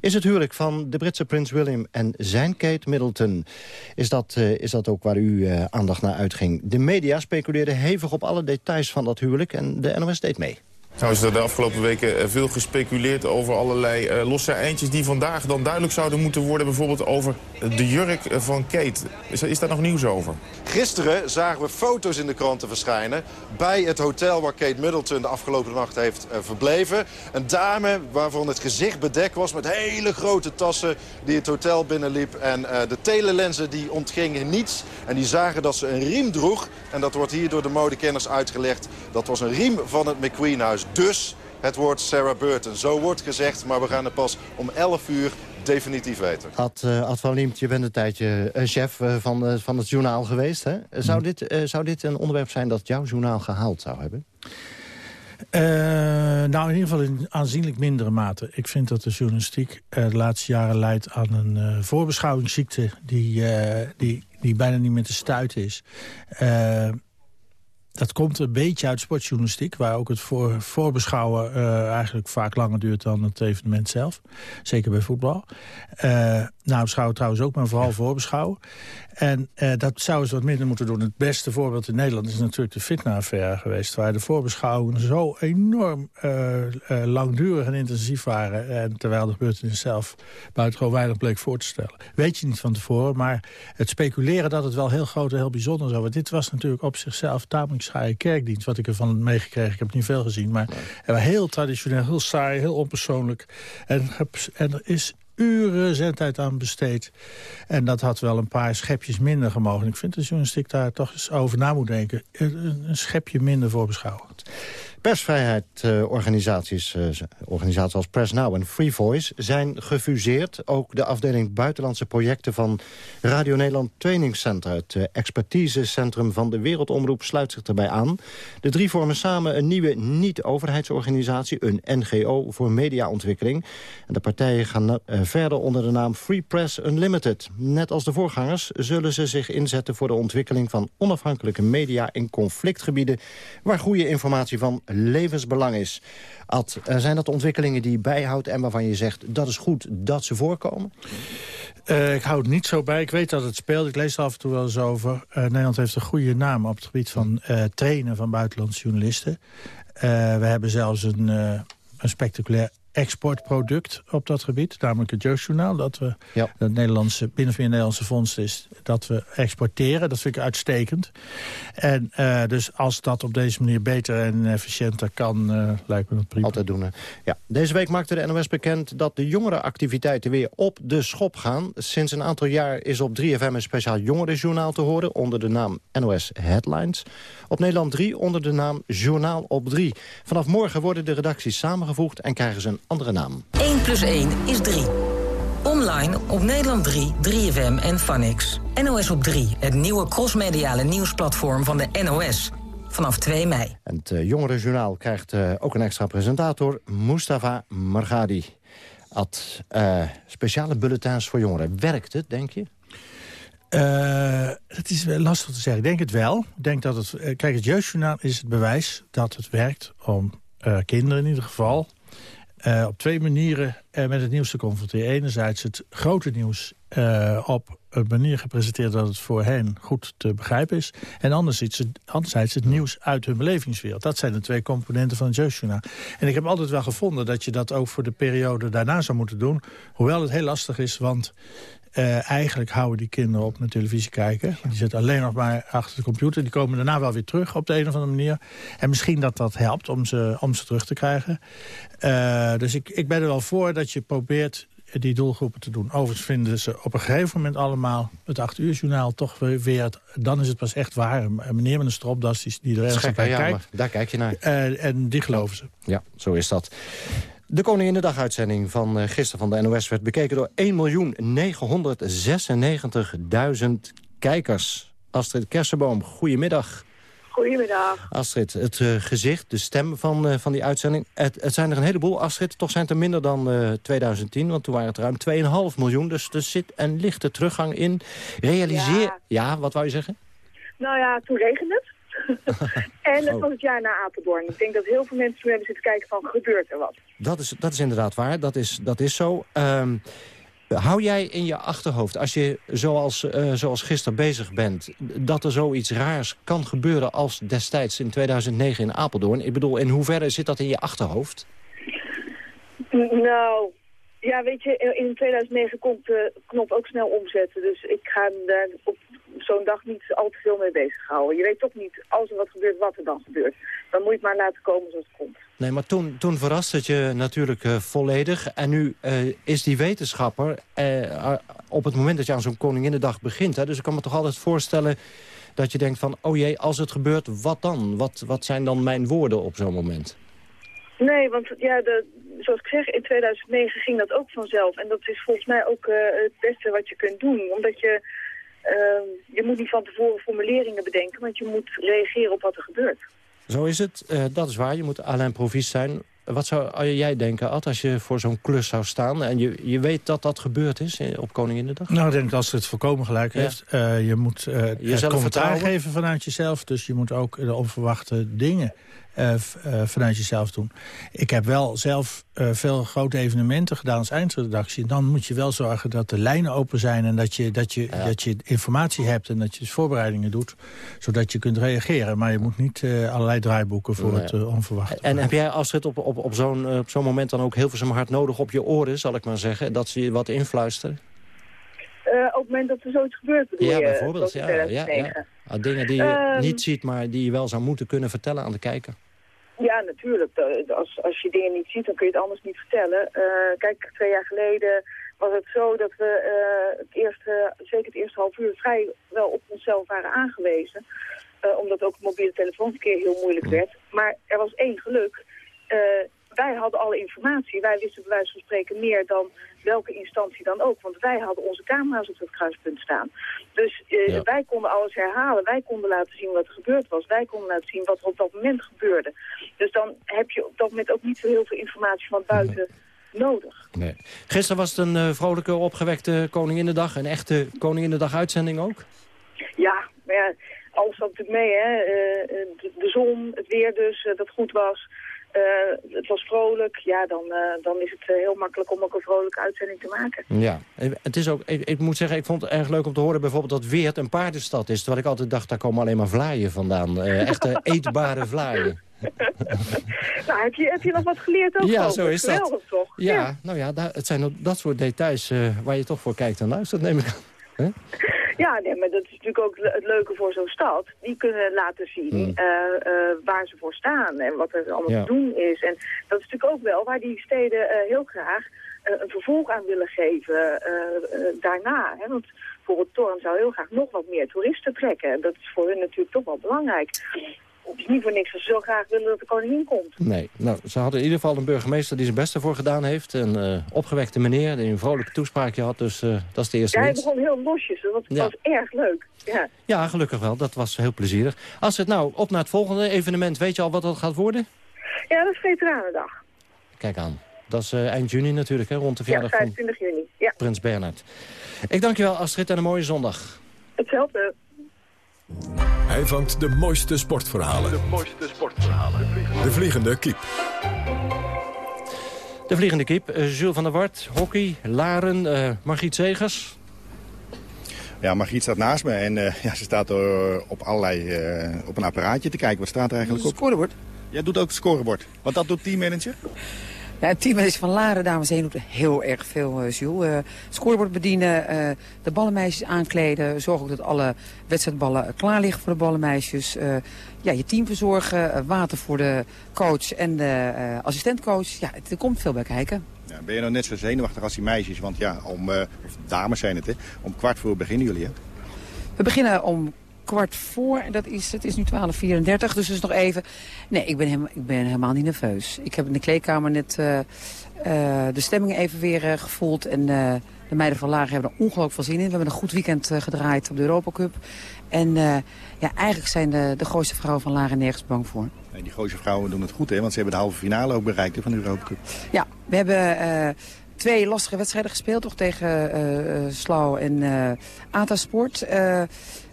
is het huwelijk van de Britse prins William en zijn Kate Middleton. Is dat, uh, is dat ook waar u uh, aandacht naar uitging? De media speculeerden hevig op alle details van dat huwelijk... en de NOS deed mee. Nou is er de afgelopen weken eh, veel gespeculeerd over allerlei uh, losse eindjes... die vandaag dan duidelijk zouden moeten worden. Bijvoorbeeld over de jurk van Kate. Is, is daar nog nieuws over? Gisteren zagen we foto's in de kranten verschijnen... bij het hotel waar Kate Middleton de afgelopen nacht heeft verbleven. Een dame waarvan het gezicht bedekt was met hele grote tassen... die het hotel binnenliep. En de telelenzen die ontgingen niets. En die zagen dat ze een riem droeg. En dat wordt hier door de modekenners uitgelegd. Dat was een riem van het McQueen-huis. Dus het woord Sarah Burton. Zo wordt gezegd, maar we gaan het pas om 11 uur definitief weten. Ad, uh, Ad van Liemt, je bent een tijdje uh, chef uh, van, van het journaal geweest. Hè? Zou, mm. dit, zou dit een onderwerp zijn dat jouw journaal gehaald zou hebben? nou, in ieder geval in aanzienlijk mindere mate. Ik vind dat de journalistiek de laatste jaren leidt aan een voorbeschouwingsziekte... Die, die, die bijna niet meer te stuiten is dat komt een beetje uit sportjournalistiek... waar ook het voor, voorbeschouwen uh, eigenlijk vaak langer duurt dan het evenement zelf. Zeker bij voetbal. Uh, nou, beschouwen trouwens ook, maar vooral voorbeschouwen. En uh, dat zou ze wat minder moeten doen. Het beste voorbeeld in Nederland is natuurlijk de fitna-affaire geweest... waar de voorbeschouwingen zo enorm langdurig en intensief waren... En terwijl de gebeurtenis zelf buitengewoon weinig bleek voor te stellen. Weet je niet van tevoren, maar het speculeren dat het wel heel groot en heel bijzonder zou worden... dit was natuurlijk op zichzelf tamelijk saaie kerkdienst. Wat ik ervan meegekregen, ik heb niet veel gezien. Maar heel traditioneel, heel saai, heel onpersoonlijk. En, en er is uren zendtijd aan besteed. En dat had wel een paar schepjes minder gemogen. Ik vind dat journalistiek daar toch eens over na moet denken. Een, een schepje minder voor beschouwen. Persvrijheidsorganisaties, uh, organisaties als Press Now en Free Voice... zijn gefuseerd. Ook de afdeling buitenlandse projecten van Radio Nederland Training Center... het uh, expertisecentrum van de Wereldomroep sluit zich erbij aan. De drie vormen samen een nieuwe niet-overheidsorganisatie... een NGO voor mediaontwikkeling. En de partijen gaan uh, verder onder de naam Free Press Unlimited. Net als de voorgangers zullen ze zich inzetten... voor de ontwikkeling van onafhankelijke media in conflictgebieden... waar goede informatie van levensbelang is. Ad, uh, zijn dat ontwikkelingen die je bijhoudt en waarvan je zegt... dat is goed dat ze voorkomen? Uh, ik hou het niet zo bij. Ik weet dat het speelt. Ik lees er af en toe wel eens over. Uh, Nederland heeft een goede naam op het gebied van trainen van buitenlandse journalisten. we hebben zelfs een, een spectaculair exportproduct op dat gebied. Namelijk het Jeugdjournaal. Dat we ja. het Nederlandse, binnen van Nederlandse fonds is dat we exporteren. Dat vind ik uitstekend. En uh, dus als dat op deze manier beter en efficiënter kan, uh, lijkt me dat prima. Altijd doen. Ja. Deze week maakte de NOS bekend dat de jongerenactiviteiten weer op de schop gaan. Sinds een aantal jaar is op 3FM een speciaal jongerenjournaal te horen... onder de naam NOS Headlines. Op Nederland 3 onder de naam Journaal op 3. Vanaf morgen worden de redacties samengevoegd en krijgen ze een andere naam. 1 plus 1 is 3. Online op Nederland 3, 3FM en Phonix. NOS op 3, het nieuwe crossmediale nieuwsplatform van de NOS. Vanaf 2 mei. En het uh, Jongerenjournaal krijgt uh, ook een extra presentator, Mustafa Margadi. Ad, uh, speciale bulletins voor jongeren. Werkt het, denk je? Uh, het is lastig te zeggen. Ik denk het wel. Ik denk dat het, kijk, het jeugdjournaal is het bewijs dat het werkt om uh, kinderen in ieder geval uh, op twee manieren uh, met het nieuws te confronteren. Enerzijds het grote nieuws uh, op een manier gepresenteerd dat het voor hen goed te begrijpen is. En anderzijds het, anderzijds het nieuws uit hun belevingswereld. Dat zijn de twee componenten van jeugdjournaal. En ik heb altijd wel gevonden dat je dat ook voor de periode daarna zou moeten doen. Hoewel het heel lastig is, want uh, eigenlijk houden die kinderen op met televisie kijken. Die zitten alleen nog maar achter de computer. Die komen daarna wel weer terug op de een of andere manier. En misschien dat dat helpt om ze, om ze terug te krijgen. Uh, dus ik, ik ben er wel voor dat je probeert die doelgroepen te doen. Overigens vinden ze op een gegeven moment allemaal het 8 uur journaal toch weer... dan is het pas echt waar. Meneer met een stropdas die, die er ergens bij kijkt. Daar kijk je naar. Uh, en die geloven ze. Ja, zo is dat. De Koningin de Dag-uitzending van uh, gisteren van de NOS... werd bekeken door 1.996.000 kijkers. Astrid Kersenboom, goedemiddag. Goedemiddag. Astrid, het uh, gezicht, de stem van, uh, van die uitzending. Het, het, zijn er een heleboel, Astrid. Toch zijn het er minder dan uh, 2010, want toen waren het ruim 2,5 miljoen. Dus er zit een lichte teruggang in. Realiseer... Ja, ja wat wou je zeggen? Nou ja, toen regende het. en het was het jaar na Apeldoorn. Ik denk dat heel veel mensen toen hebben zitten kijken van, gebeurt er wat? Dat is, dat is inderdaad waar, dat is, dat is zo. Um, hou jij in je achterhoofd, als je zoals, uh, zoals gisteren bezig bent... dat er zoiets raars kan gebeuren als destijds in 2009 in Apeldoorn? Ik bedoel, in hoeverre zit dat in je achterhoofd? Nou, ja, weet je, in 2009 komt de knop ook snel omzetten. Dus ik ga daar op zo'n dag niet al te veel mee bezighouden. Je weet toch niet, als er wat gebeurt, wat er dan gebeurt. Dan moet je het maar laten komen zoals het komt. Nee, maar toen, toen verrast het je natuurlijk uh, volledig. En nu uh, is die wetenschapper, uh, op het moment dat je aan zo'n Koninginnedag begint... Hè, dus ik kan me toch altijd voorstellen dat je denkt van... oh jee, als het gebeurt, wat dan? Wat, wat zijn dan mijn woorden op zo'n moment? Nee, want ja, de, zoals ik zeg, in 2009 ging dat ook vanzelf. En dat is volgens mij ook het beste wat je kunt doen. Omdat je je moet niet van tevoren formuleringen bedenken, want je moet reageren op wat er gebeurt. Zo is het, uh, dat is waar. Je moet alleen provies zijn. Wat zou jij denken, Ad, als je voor zo'n klus zou staan... en je, je weet dat dat gebeurd is op Koninginnedag? Nou, ik denk dat ze het volkomen gelijk ja. heeft. Uh, je moet uh, Jezelf commentaar geven vanuit jezelf. Dus je moet ook de onverwachte dingen uh, vanuit jezelf doen. Ik heb wel zelf uh, veel grote evenementen gedaan als eindredactie. Dan moet je wel zorgen dat de lijnen open zijn... en dat je, dat je, ja. dat je informatie hebt en dat je voorbereidingen doet... zodat je kunt reageren. Maar je moet niet allerlei draaiboeken voor nee. het onverwachte. En, heb jij als het op, op, op zo'n zo'n moment dan ook heel veel hard nodig op je oren... zal ik maar zeggen, dat ze je wat influisteren? Uh, op het moment dat er zoiets gebeurt, ja, je? Bijvoorbeeld, ja, ja, ja. Ah, dingen die je um, niet ziet, maar die je wel zou moeten kunnen vertellen aan de kijker. Ja, natuurlijk. Als, als je dingen niet ziet, dan kun je het anders niet vertellen. Uh, kijk, twee jaar geleden was het zo dat we uh, het eerste, zeker het eerste half uur vrij wel op onszelf waren aangewezen. Omdat ook het mobiele telefoonverkeer heel moeilijk werd. Maar er was één geluk wij hadden alle informatie. Wij wisten bij wijze van spreken meer dan welke instantie dan ook. Want wij hadden onze camera's op het kruispunt staan. Dus uh, ja. wij konden alles herhalen. Wij konden laten zien wat er gebeurd was. Wij konden laten zien wat er op dat moment gebeurde. Dus dan heb je op dat moment ook niet zo heel veel informatie van buiten nee. nodig. Nee. Gisteren was het een uh, vrolijke, opgewekte Koninginnedag. Een echte Koninginnedag uitzending ook? Ja, maar ja, alles zat natuurlijk mee. Hè? Uh, de, de, zon, het weer dus, dat goed was... Uh, het was vrolijk, ja, dan, uh, dan is het uh, heel makkelijk om ook een vrolijke uitzending te maken. Ja, het is ook, ik, ik, moet zeggen, ik vond het erg leuk om te horen bijvoorbeeld dat Weert een paardenstad is. Terwijl ik altijd dacht, daar komen alleen maar vlaaien vandaan. echte eetbare vlaaien. nou, heb je, heb je nog wat geleerd over? Ja, zo is Geweldig, dat. toch? Ja, ja, nou ja, daar, het zijn dat soort details waar je toch voor kijkt en luistert, neem ik aan. Ja, nee, maar dat is natuurlijk ook het leuke voor zo'n stad. Die kunnen laten zien mm. uh, uh, waar ze voor staan en wat er allemaal ja. te doen is. En dat is natuurlijk ook wel waar die steden uh, heel graag een vervolg aan willen geven daarna. Hè? Want bijvoorbeeld Torn zou heel graag nog wat meer toeristen trekken. En dat is voor hun natuurlijk toch wel belangrijk. Is niet voor niks ze zo graag willen dat de koningin komt. Nee, nou, ze hadden in ieder geval een burgemeester die zijn beste voor gedaan heeft. Een uh, opgewekte meneer die een vrolijke toespraakje had, dus uh, dat is de eerste Ja, hij begon heel losjes, dat ja. was erg leuk. Ja. ja, gelukkig wel. Dat was heel plezierig. Als het nou op naar het volgende evenement, weet je al wat dat gaat worden? Ja, dat is Veteranendag. Kijk aan. Dat is uh, eind juni natuurlijk, hè, rond de verjaardag ja, 25 van juni. Ja. Prins Bernhard. Ik dank je wel, Astrid, en een mooie zondag. Hetzelfde. Hij vangt de mooiste sportverhalen. De mooiste sportverhalen. De vliegende, de vliegende kiep. De vliegende kip, uh, Jules van der Wart, hockey, Laren, uh, Margriet Zegers. Ja, Margriet staat naast me en uh, ja, ze staat er op allerlei, op een apparaatje te kijken. Wat staat er eigenlijk op? Scorebord. Jij doet ook het scorebord. Wat dat doet teammanager? Ja, het teammanager van Laren, dames en heren, doet heel erg veel, uh, Jules. Uh, scorebord bedienen, uh, de ballenmeisjes aankleden. Zorg ook dat alle wedstrijdballen klaar liggen voor de ballenmeisjes. ja, je team verzorgen, water voor de coach en de assistentcoach. Ja, het, er komt veel bij kijken. Ja, ben je nou net zo zenuwachtig als die meisjes? Want ja, om, of dames zijn het, hè? Om kwart voor beginnen jullie, hè? We beginnen om kwart voor. En dat is, het is nu 12.34, dus is nog even... Nee, ik ben, helemaal, ik ben helemaal niet nerveus. Ik heb in de kleedkamer net uh, uh, de stemming even weer uh, gevoeld. En de meiden van Lager hebben er ongelooflijk veel zin in. We hebben een goed weekend gedraaid op de Europa Cup. En ja, eigenlijk zijn de, de grootste vrouwen van Laren nergens bang voor. Nee, die grootste vrouwen doen het goed, hè? Want ze hebben de halve finale ook bereikt van de Europa Cup. Ja, we hebben twee lastige wedstrijden gespeeld. Toch tegen uh, Slau en uh, Atasport.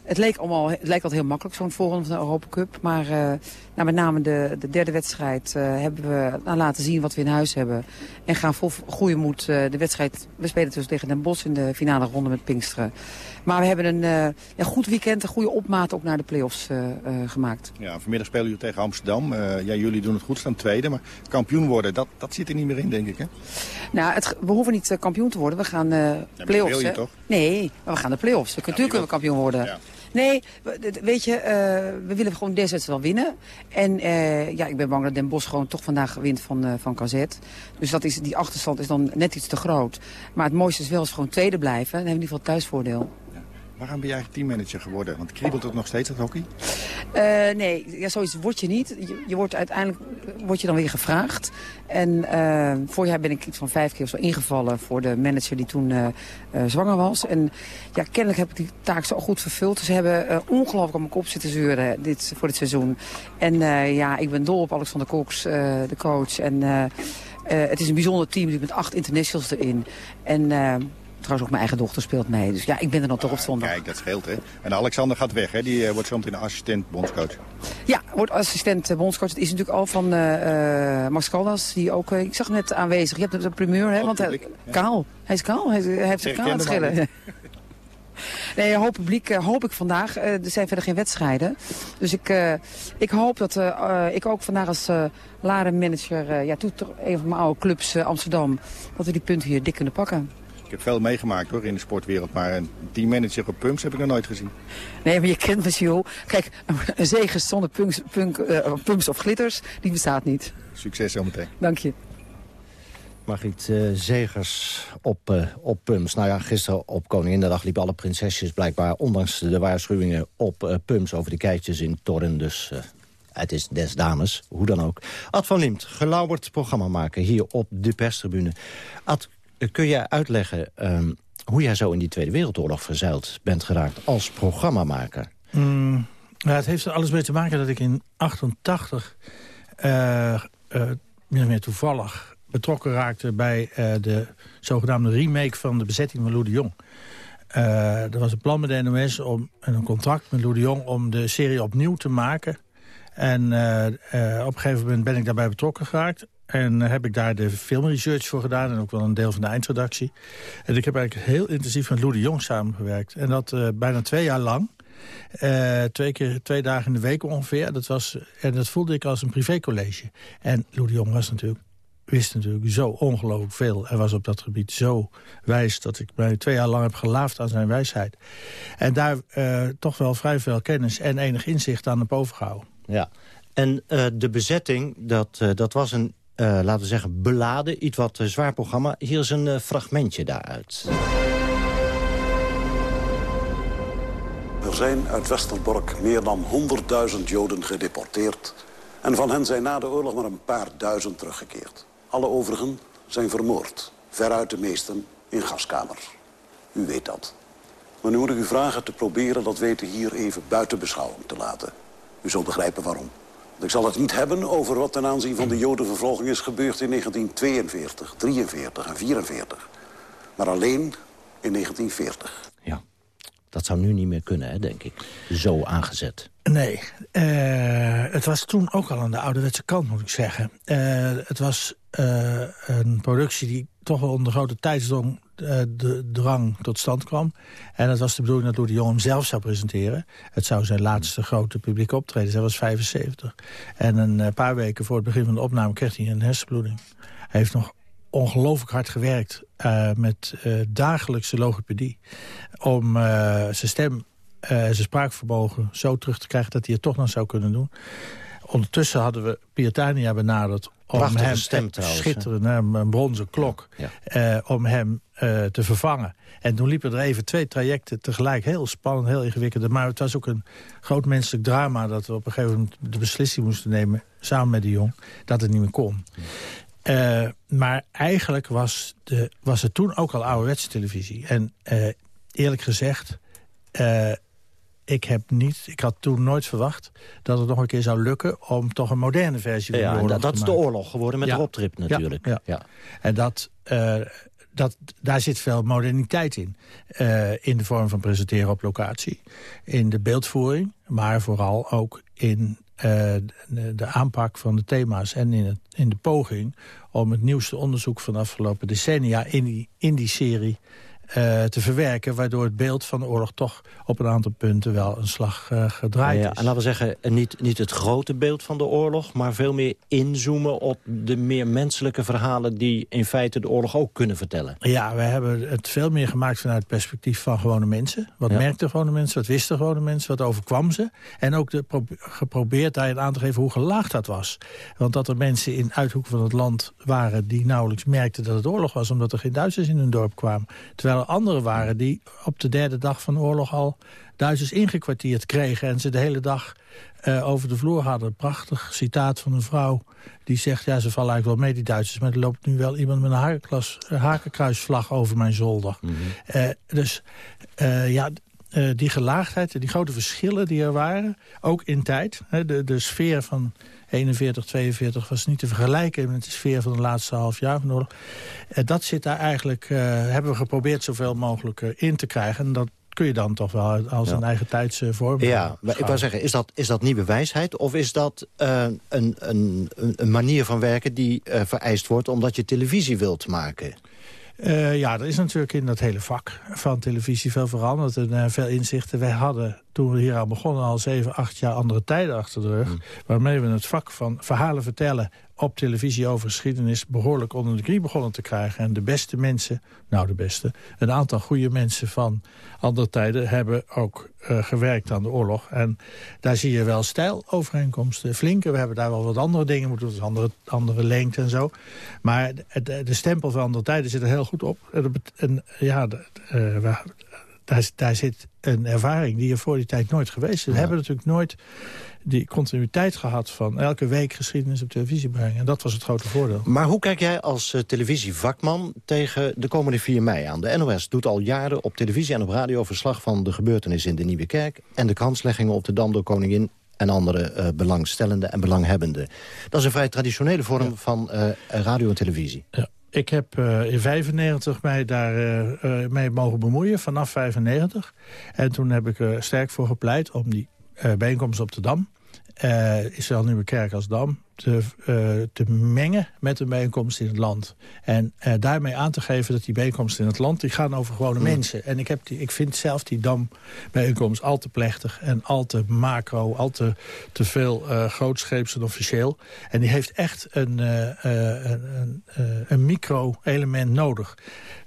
Het leek, allemaal, het leek altijd heel makkelijk, zo'n volgende van de Europa Cup. Maar uh, nou, met name de, de derde wedstrijd uh, hebben we nou, laten zien wat we in huis hebben. En gaan vol goede moed uh, de wedstrijd... We spelen dus tegen Den Bosch in de finale ronde met Pinksteren. Maar we hebben een ja, goed weekend, een goede opmaat ook naar de play-offs gemaakt. Ja, vanmiddag spelen jullie tegen Amsterdam. ja, jullie doen het goed, staan tweede. Maar kampioen worden, dat, dat zit er niet meer in, denk ik, hè? Nou, het, we hoeven niet kampioen te worden. We gaan play-offs. je toch? Nee, maar we gaan de play-offs. Ja, natuurlijk kunnen we kampioen worden. Ja. Nee, weet je, uh, we willen gewoon deze wel winnen. En uh, ja, ik ben bang dat Den Bosch gewoon toch vandaag wint van, uh, van KZ. Dus dat is, die achterstand is dan net iets te groot. Maar het mooiste is wel eens gewoon tweede blijven. Dan hebben we in ieder geval thuisvoordeel. Waarom ben je eigenlijk teammanager geworden? Want kriebelt het nog steeds, het hockey? Uh, nee, ja, zoiets word je niet. Je, wordt uiteindelijk word je dan weer gevraagd. En uh, vorig jaar ben ik iets van vijf keer zo ingevallen voor de manager die toen uh, zwanger was. En ja, kennelijk heb ik die taak zo goed vervuld. Ze hebben ongelooflijk op mijn kop zitten zeuren dit, voor dit seizoen. En ja, ik ben dol op Alexander Cox, de coach. En het is een bijzonder team met acht internationals erin. En Trouwens, ook mijn eigen dochter speelt mee. Dus ja, ik ben er dan toch op zondag. Kijk, dat scheelt, hè. En Alexander gaat weg, hè. Die uh, wordt zometeen assistent bondscoach. Ja, wordt assistent uh, bondscoach. Het is natuurlijk al van uh, Max Caldas, die ook... ik zag net aanwezig. Je hebt een primeur, hè. Want hij, kaal. Hij is kaal. Hij, hij heeft zijn kaal aan het schillen. Nee, hoop publiek hoop ik vandaag. Er zijn verder geen wedstrijden. Dus ik, uh, ik hoop dat uh, ik ook vandaag als Laren manager, ja, toe, een van mijn oude clubs Amsterdam, dat we die punten hier dik kunnen pakken. Ik heb veel meegemaakt hoor in de sportwereld, maar een teammanager op pumps heb ik nog nooit gezien. Nee, maar je kent me, joh. Kijk, een zegen zonder pumps, punk, uh, pumps of glitters, die bestaat niet. Succes zometeen. Dank je. Margriet uh, Zegers op, uh, op Pums. Nou ja, gisteren op Koninginnedag liepen alle prinsesjes blijkbaar... ondanks de waarschuwingen op uh, Pums over de keitjes in Torren. Dus het is des dames, hoe dan ook. Ad van Liemt, gelauwerd programma maken hier op de perstribune. Ad, kun je uitleggen um, hoe jij zo in die Tweede Wereldoorlog verzeild bent geraakt als programmamaker? Mm, ja, het heeft er alles mee te maken dat ik in 88 uh, uh, min of meer toevallig betrokken raakte bij uh, de zogenaamde remake van de bezetting van Lou de Jong. Uh, er was een plan met de NOS om, en een contract met Lou de Jong om de serie opnieuw te maken. En uh, op een gegeven moment ben ik daarbij betrokken geraakt. En heb ik daar de filmresearch voor gedaan en ook wel een deel van de eindredactie. En ik heb eigenlijk heel intensief met Lou de Jong samengewerkt. En dat uh, bijna twee jaar lang. Uh, twee, keer, twee dagen in de week ongeveer. Dat was, en dat voelde ik als een privécollege. En Lou de Jong was natuurlijk, wist natuurlijk zo ongelooflijk veel. Hij was op dat gebied zo wijs dat ik mij twee jaar lang heb gelaafd aan zijn wijsheid. En daar toch wel vrij veel kennis en enig inzicht aan heb overgehouden. Ja, en de bezetting, dat, dat was een uh, laten we zeggen, beladen, iets wat uh, zwaar programma. Hier is een uh, fragmentje daaruit. Er zijn uit Westerbork meer dan 100.000 Joden gedeporteerd... en van hen zijn na de oorlog maar een paar duizend teruggekeerd. Alle overigen zijn vermoord, veruit de meesten in gaskamers. U weet dat. Maar nu moet ik u vragen te proberen dat weten hier even buiten beschouwing te laten. U zult begrijpen waarom. Ik zal het niet hebben over wat ten aanzien van de jodenvervolging is gebeurd in 1942, 43 en 44. Maar alleen in 1940. Ja, dat zou nu niet meer kunnen, hè, denk ik. Zo aangezet. Nee, uh, het was toen ook al aan de ouderwetse kant, moet ik zeggen. Uh, het was uh, een productie die toch wel onder grote tijdsdrong de drang tot stand kwam. En dat was de bedoeling dat de Jong hem zelf zou presenteren. Het zou zijn laatste grote publieke optreden Hij was 75. En een paar weken voor het begin van de opname kreeg hij een hersenbloeding. Hij heeft nog ongelooflijk hard gewerkt uh, met dagelijkse logopedie... om zijn stem zijn spraakvermogen zo terug te krijgen... dat hij het toch nog zou kunnen doen. Ondertussen hadden we Pietania benaderd om Prachtige hem stem trouwens. Schitteren, een bronzen klok. Ja. Uh, om hem uh, te vervangen. En toen liepen er even twee trajecten tegelijk. Heel spannend, heel ingewikkeld. Maar het was ook een groot menselijk drama... dat we op een gegeven moment de beslissing moesten nemen... samen met de jong, dat het niet meer kon. Uh, maar eigenlijk was, de, was het toen ook al ouderwetse televisie. En eerlijk gezegd ik, heb niet, ik had toen nooit verwacht dat het nog een keer zou lukken... om toch een moderne versie van Ja, de oorlog dat te is de maken. oorlog geworden met Ja. de optrip natuurlijk. Ja, ja. En dat, eh, dat, daar zit veel moderniteit in. Eh, in de vorm van presenteren op locatie. In de beeldvoering, maar vooral ook in eh, de, de aanpak van de thema's... en in, het, in de poging om het nieuwste onderzoek van de afgelopen decennia... in die, in die serie eh, te verwerken... waardoor het beeld van de oorlog toch op een aantal punten wel een slag eh, gedraaid Ja, is. en laten we zeggen, eh, niet, niet het grote beeld van de oorlog... maar veel meer inzoomen op de meer menselijke verhalen... die in feite de oorlog ook kunnen vertellen. Ja, we hebben het veel meer gemaakt vanuit het perspectief van gewone mensen. Wat Ja. merkten gewone mensen, wat wisten gewone mensen, wat overkwam ze. En ook de, geprobeerd daarin aan te geven hoe gelaagd dat was. Want dat er mensen in uithoeken van het land waren... die nauwelijks merkten dat het oorlog was... omdat er geen Duitsers in hun dorp kwamen. Terwijl er anderen waren die op de derde dag van de oorlog al... Duitsers ingekwartierd kregen en ze de hele dag eh, over de vloer hadden. Een prachtig citaat van een vrouw die zegt... ja, ze vallen eigenlijk wel mee, die Duitsers... maar er loopt nu wel iemand met een hakenklas, eh, hakenkruisvlag over mijn zolder. Eh, dus ja, die gelaagdheid en die grote verschillen die er waren... ook in tijd, hè, de, de sfeer van 41, 42 was niet te vergelijken... met de sfeer van de laatste half jaar van de oorlog. Eh, dat zit daar eigenlijk, eh, hebben we geprobeerd zoveel mogelijk eh, in te krijgen... En dat kun je dan toch wel als Ja. een eigen tijds vorm Ja, maar ik wou zeggen, is dat, is dat nieuwe wijsheid... of is dat een, een, een, manier van werken die vereist wordt... omdat je televisie wilt maken? Eh, ja, er is natuurlijk in dat hele vak van televisie veel veranderd en eh, veel inzichten. Wij hadden, toen we hier al begonnen, al zeven, acht jaar andere tijden achter de rug. Waarmee we het vak van verhalen vertellen op televisie over geschiedenis behoorlijk onder de knie begonnen te krijgen. En de beste mensen, nou de beste, een aantal goede mensen van andere tijden hebben ook eh, gewerkt aan de oorlog. En daar zie je wel stijlovereenkomsten, flinke. We hebben daar wel wat andere dingen moeten doen, andere, andere lengte en zo. Maar de, de, stempel van andere tijden zit er heel goed op. En, ja, de- eh, daar, daar zit een ervaring die er voor die tijd nooit geweest is. We hebben natuurlijk nooit die continuïteit gehad van elke week geschiedenis op televisie brengen. En dat was het grote voordeel. Maar hoe kijk jij als eh, televisievakman tegen de komende 4 mei aan? De NOS doet al jaren op televisie en op radio verslag van de gebeurtenissen in de Nieuwe Kerk... en de kansleggingen op de Dam door Koningin en andere eh, belangstellenden en belanghebbenden. Dat is een vrij traditionele vorm van eh, radio en televisie. Ja. Ik heb in 95 mij daar mee mogen bemoeien, vanaf 95. En toen heb ik er sterk voor gepleit om die bijeenkomst op de Dam... eh Israël Nieuwe Kerk als Dam te, eh, te mengen met de bijeenkomst in het land. En eh, daarmee aan te geven dat die bijeenkomsten in het land... die gaan over gewone mensen. En ik, heb die, ik vind zelf die Dam-bijeenkomst al te plechtig... en al te macro, al te, te veel eh grootscheeps en officieel. En die heeft echt een, eh, eh, een, een, eh, een micro-element nodig.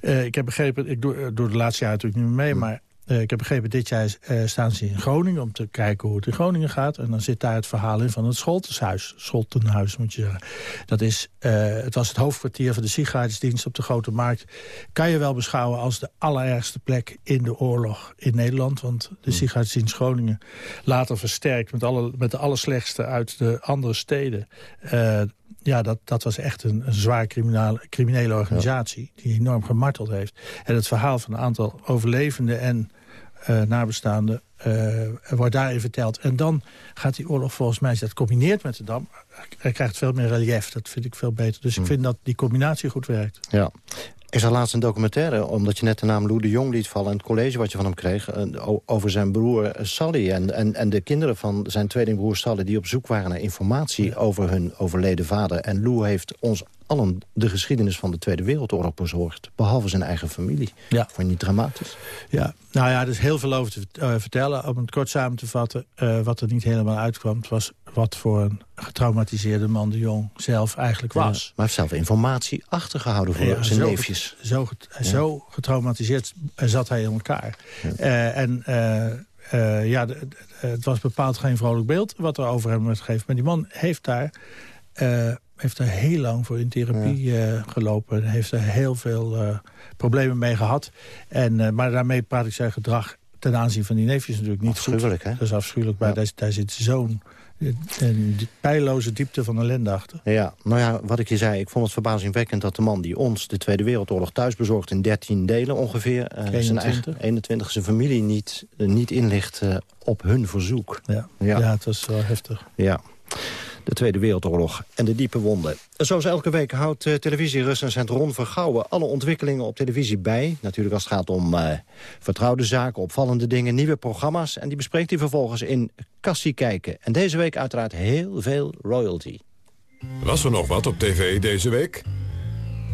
Eh, ik heb begrepen, ik doe, door de laatste jaren natuurlijk niet meer mee... maar eh, ik heb begrepen, dit jaar eh, staan ze in Groningen... om te kijken hoe het in Groningen gaat. En dan zit daar het verhaal in van het Scholtenhuis. Scholtenhuis, moet je zeggen. Dat is, eh, het was het hoofdkwartier van de sigaartsdienst op de Grote Markt. Kan je wel beschouwen als de allerergste plek in de oorlog in Nederland. Want de sigaartsdienst Groningen, later versterkt... met, alle, met de allerslechtste uit de andere steden... eh, ja, dat, dat was echt een, een zwaar criminele, criminele organisatie... die enorm gemarteld heeft. En het verhaal van een aantal overlevenden en eh, nabestaanden... eh, wordt daarin verteld. En dan gaat die oorlog volgens mij, als dat combineert met de Dam... hij krijgt veel meer relief. Dat vind ik veel beter. Dus ik vind dat die combinatie goed werkt. Ja. Is er laatst een documentaire, omdat je net de naam Lou de Jong liet vallen... en het college wat je van hem kreeg, eh, over zijn broer Sally... En, en, en de kinderen van zijn tweelingbroer Sally... die op zoek waren naar informatie over hun overleden vader. En Lou heeft ons allen de geschiedenis van de Tweede Wereldoorlog bezorgd. Behalve zijn eigen familie. Ja. Vond je niet dramatisch? Ja, nou ja, er is heel veel over te eh, vertellen. Om het kort samen te vatten, eh, wat er niet helemaal uitkwam... het was wat voor een getraumatiseerde man de Jong zelf eigenlijk was. Ja, maar hij heeft zelf informatie achtergehouden voor Ja, zijn zo neefjes. get- Zo, get- zo getraumatiseerd zat hij in elkaar. Eh, en eh, eh, ja, de- de- het was bepaald geen vrolijk beeld wat er over hem werd gegeven. Maar die man heeft daar, eh, heeft daar heel lang voor in therapie eh, gelopen. En heeft er heel veel eh, problemen mee gehad. En, eh, maar daarmee praat ik zijn gedrag ten aanzien van die neefjes natuurlijk niet Afschuwelijk, goed. hè? Dat is afschuwelijk. Maar daar, daar zit zo'n pijloze diepte van ellende achter. Ja, nou ja, wat ik je zei, ik vond het verbazingwekkend dat de man die ons de Tweede Wereldoorlog thuis bezorgt in 13 delen ongeveer, uh, zijn eigen 21 zijn familie niet, uh, niet inlicht uh, op hun verzoek. Ja. Ja. ja, het was wel heftig. Ja de Tweede Wereldoorlog en de diepe wonden. Zoals elke week houdt uh, televisierecensent Ron Vergouwen alle ontwikkelingen op televisie bij. Natuurlijk als het gaat om uh, vertrouwde zaken, opvallende dingen, nieuwe programma's. En die bespreekt hij vervolgens in Kassie Kijken. En deze week uiteraard heel veel royalty. Was er nog wat op tv deze week?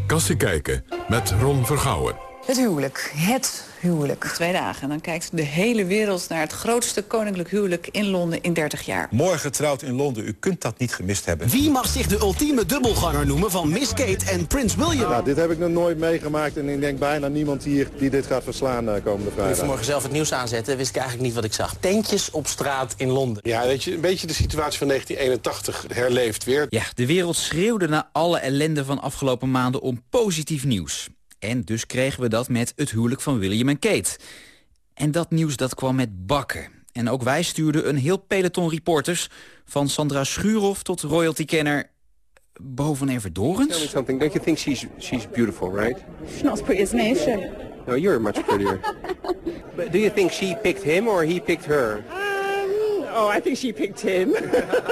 Kassie Kijken met Ron Vergouwen. Het huwelijk. Het huwelijk. Twee dagen. En dan kijkt de hele wereld naar het grootste koninklijk huwelijk in Londen in 30 jaar. Morgen trouwt in Londen. U kunt dat niet gemist hebben. Wie mag zich de ultieme dubbelganger noemen van Miss Kate en Prins William? Nou, dit heb ik nog nooit meegemaakt. En ik denk bijna niemand hier die dit gaat verslaan uh, komende vrijdag. Toen ik vanmorgen zelf het nieuws aanzette, wist ik eigenlijk niet wat ik zag. Tentjes op straat in Londen. Ja, weet je, een beetje de situatie van 1981 herleeft weer. Ja, de wereld schreeuwde na alle ellende van afgelopen maanden om positief nieuws. En dus kregen we dat met het huwelijk van William en Kate. En dat nieuws dat kwam met bakken. En ook wij stuurden een heel peloton reporters... van Sandra Schuurhoff tot royalty-kenner Boven Everdorens. Tell me something. Don't you think she's, she's beautiful, right? She's not as pretty as me, is she? No, you're much prettier. but do you think she picked him or he picked her? Oh, I think she picked him.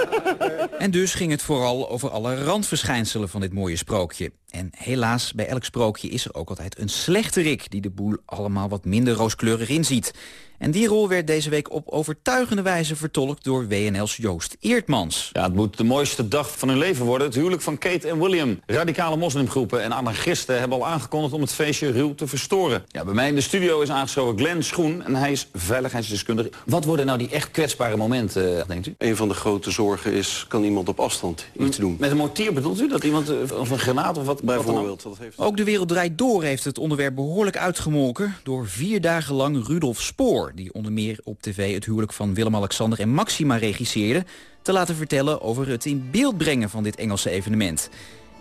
en dus ging het vooral over alle randverschijnselen van dit mooie sprookje. En helaas, bij elk sprookje is er ook altijd een slechterik... die de boel allemaal wat minder rooskleurig inziet. En die rol werd deze week op overtuigende wijze vertolkt door WNL's Joost Eertmans. Ja, het moet de mooiste dag van hun leven worden. Het huwelijk van Kate en William. Radicale moslimgroepen en anarchisten hebben al aangekondigd om het feestje ruw te verstoren. Ja, bij mij in de studio is aangeschoven Glenn Schoen en hij is veiligheidsdeskundige. Wat worden nou die echt kwetsbare momenten, eh, denkt u? Een van de grote zorgen is, kan iemand op afstand iets doen? Met een mortier bedoelt u? Dat iemand, eh, of een granaat of wat? Bijvoorbeeld. Wat heeft... Ook de Wereld Draait Door heeft het onderwerp behoorlijk uitgemolken... door vier dagen lang Rudolf Spoor, die onder meer op tv het huwelijk van Willem-Alexander en Maxima regisseerde... te laten vertellen over het in beeld brengen van dit Engelse evenement.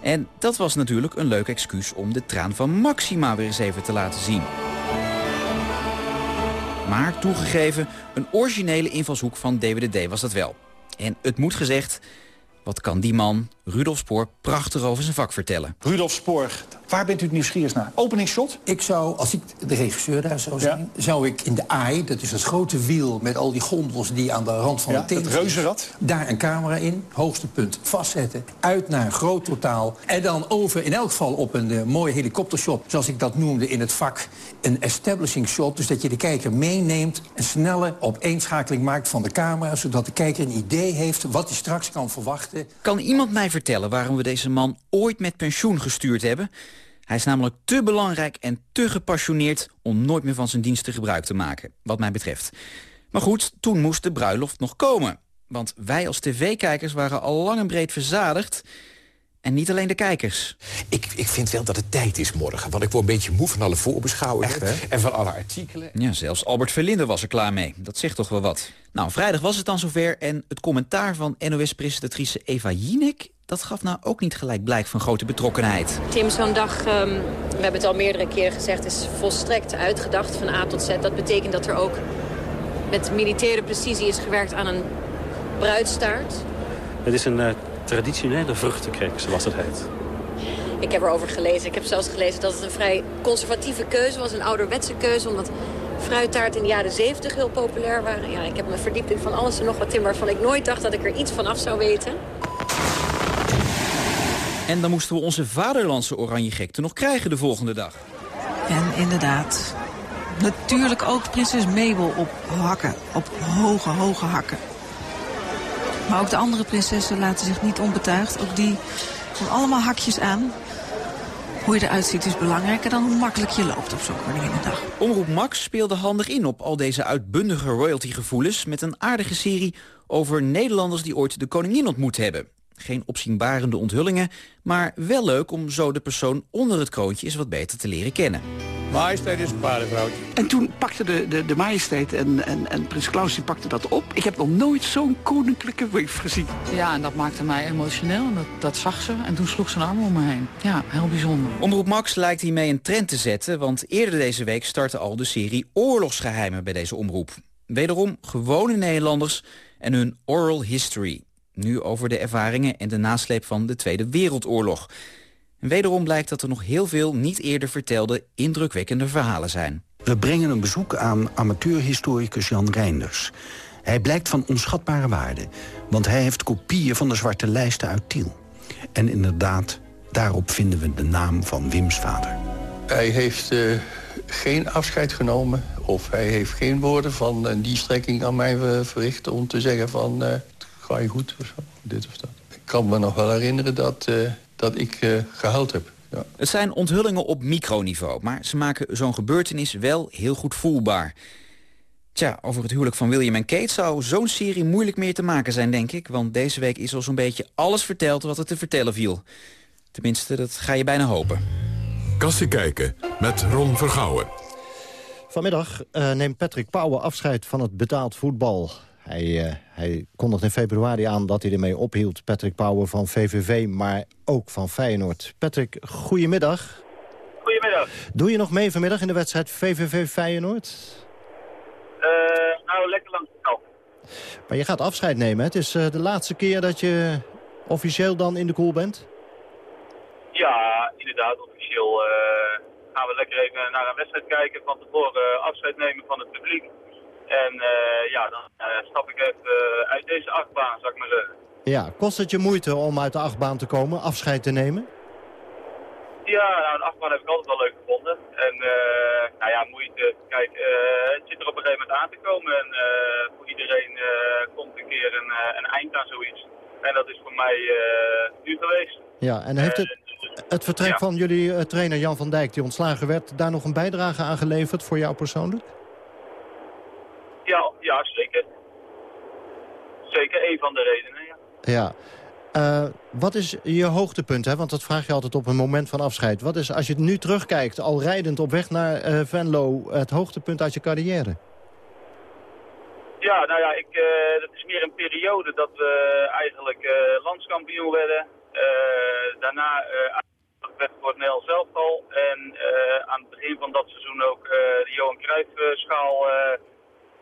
En dat was natuurlijk een leuk excuus om de traan van Maxima weer eens even te laten zien. Maar toegegeven, een originele invalshoek van DWDD was dat wel. En het moet gezegd, wat kan die man, Rudolf Spoor, prachtig over zijn vak vertellen. Rudolf Spoor, waar bent u het nieuwsgierig naar? Openingsshot? Ik zou, als ik de regisseur daar zou zijn... zou ik in de AI, dat is dat grote wiel met al die gondels... die aan de rand van ja, de tent het reuzenrad. Daar een camera in, hoogste punt vastzetten... uit naar een groot totaal. En dan over, in elk geval op een uh, mooie helikoptershot... zoals ik dat noemde in het vak, een establishing shot. Dus dat je de kijker meeneemt... een snelle opeenschakeling maakt van de camera... zodat de kijker een idee heeft wat hij straks kan verwachten. Kan iemand mij vertellen waarom we deze man ooit met pensioen gestuurd hebben? Hij is namelijk te belangrijk en te gepassioneerd om nooit meer van zijn diensten gebruik te maken, wat mij betreft. Maar goed, toen moest de bruiloft nog komen. Want wij als tv-kijkers waren al lang en breed verzadigd. En niet alleen de kijkers. Ik, ik vind wel dat het tijd is morgen. Want ik word een beetje moe van alle voorbeschouwingen. en van alle artikelen. Ja, zelfs Albert Verlinde was er klaar mee. Dat zegt toch wel wat. Nou, vrijdag was het dan zover. En het commentaar van NOS-presentatrice Eva Jinek... dat gaf nou ook niet gelijk blijk van grote betrokkenheid. Tim, zo'n dag, um, we hebben het al meerdere keren gezegd... is volstrekt uitgedacht van A tot Z. Dat betekent dat er ook met militaire precisie is gewerkt aan een bruidstaart. Het is een... Uh traditionele vruchtenkrek, zoals het heet. Ik heb erover gelezen. Ik heb zelfs gelezen dat het een vrij conservatieve keuze was. Een ouderwetse keuze, omdat fruittaart in de jaren 70 heel populair waren. Ja, ik heb me verdiept in van alles en nog wat, Tim, waarvan ik nooit dacht dat ik er iets van af zou weten. En dan moesten we onze vaderlandse oranje gekte nog krijgen de volgende dag. En inderdaad, natuurlijk ook prinses Mabel op hakken. Op hoge, hoge hakken. Maar ook de andere prinsessen laten zich niet onbetuigd. Ook die doen allemaal hakjes aan. Hoe je eruit ziet is belangrijker dan hoe makkelijk je loopt op zo'n Koninginnedag. Omroep Max speelde handig in op al deze uitbundige royaltygevoelens... met een aardige serie over Nederlanders die ooit de koningin ontmoet hebben. Geen opzienbarende onthullingen, maar wel leuk om zo de persoon onder het kroontje eens wat beter te leren kennen. Majesteit is een paardenvrouwtje. En toen pakte de, de, de majesteit en, en, en prins Klaus die pakte dat op. Ik heb nog nooit zo'n koninklijke wave gezien. Ja, en dat maakte mij emotioneel. En dat, dat zag ze. En toen sloeg ze een arm om me heen. Ja, heel bijzonder. Omroep Max lijkt hiermee een trend te zetten... want eerder deze week startte al de serie Oorlogsgeheimen bij deze omroep. Wederom gewone Nederlanders en hun oral history. Nu over de ervaringen en de nasleep van de Tweede Wereldoorlog. En wederom blijkt dat er nog heel veel niet eerder vertelde indrukwekkende verhalen zijn. We brengen een bezoek aan amateurhistoricus Jan Reinders. Hij blijkt van onschatbare waarde, want hij heeft kopieën van de zwarte lijsten uit Tiel. En inderdaad, daarop vinden we de naam van Wims vader. Hij heeft uh, geen afscheid genomen of hij heeft geen woorden van uh, die strekking aan mij uh, verricht... om te zeggen van, ga je goed of zo, dit of dat. Ik kan me nog wel herinneren dat, dat ik gehuild heb. Ja. Het zijn onthullingen op microniveau, maar ze maken zo'n gebeurtenis wel heel goed voelbaar. Tja, over het huwelijk van William en Kate zou zo'n serie moeilijk meer te maken zijn, denk ik. Want deze week is al zo'n beetje alles verteld wat er te vertellen viel. Tenminste, dat ga je bijna hopen. Kassie kijken met Ron Vergouwen. Vanmiddag uh, neemt Patrick Pauwen afscheid van het betaald voetbal. Hij, uh, hij kondigt in februari aan dat hij ermee ophield. Patrick Pauwen van VVV, maar ook van Feyenoord. Patrick, goedemiddag. Goedemiddag. Doe je nog mee vanmiddag in de wedstrijd VVV Feyenoord? Uh, nou, lekker langs de kant. Maar je gaat afscheid nemen. Hè? Het is de laatste keer dat je officieel dan in de koel bent? Ja, inderdaad. Officieel gaan we lekker even naar een wedstrijd kijken. Van tevoren afscheid nemen van het publiek. En uh, ja, dan uh, stap ik even uit deze achtbaan, zou ik maar zeggen. Ja, kost het je moeite om uit de achtbaan te komen, afscheid te nemen? Ja, nou, een achtbaan heb ik altijd wel leuk gevonden. En uh, nou ja, moeite, kijk, het zit er op een gegeven moment aan te komen. En voor iedereen komt een keer een, een eind aan zoiets. En dat is voor mij nu geweest. Ja, en heeft het, het vertrek ja. van jullie trainer Jan van Dijk, die ontslagen werd... daar nog een bijdrage aan geleverd voor jou persoonlijk? Ja, ja zeker. Zeker een van de redenen, ja. Ja. Uh, wat is je hoogtepunt, hè? want dat vraag je altijd op een moment van afscheid. Wat is, als je nu terugkijkt, al rijdend op weg naar uh, Venlo... het hoogtepunt uit je carrière? Ja, nou ja, ik, uh, dat is meer een periode dat we eigenlijk landskampioen werden. daarna werd voor het Nederlands elftal. En aan het begin van dat seizoen ook de Johan Cruijff-schaal. Uh,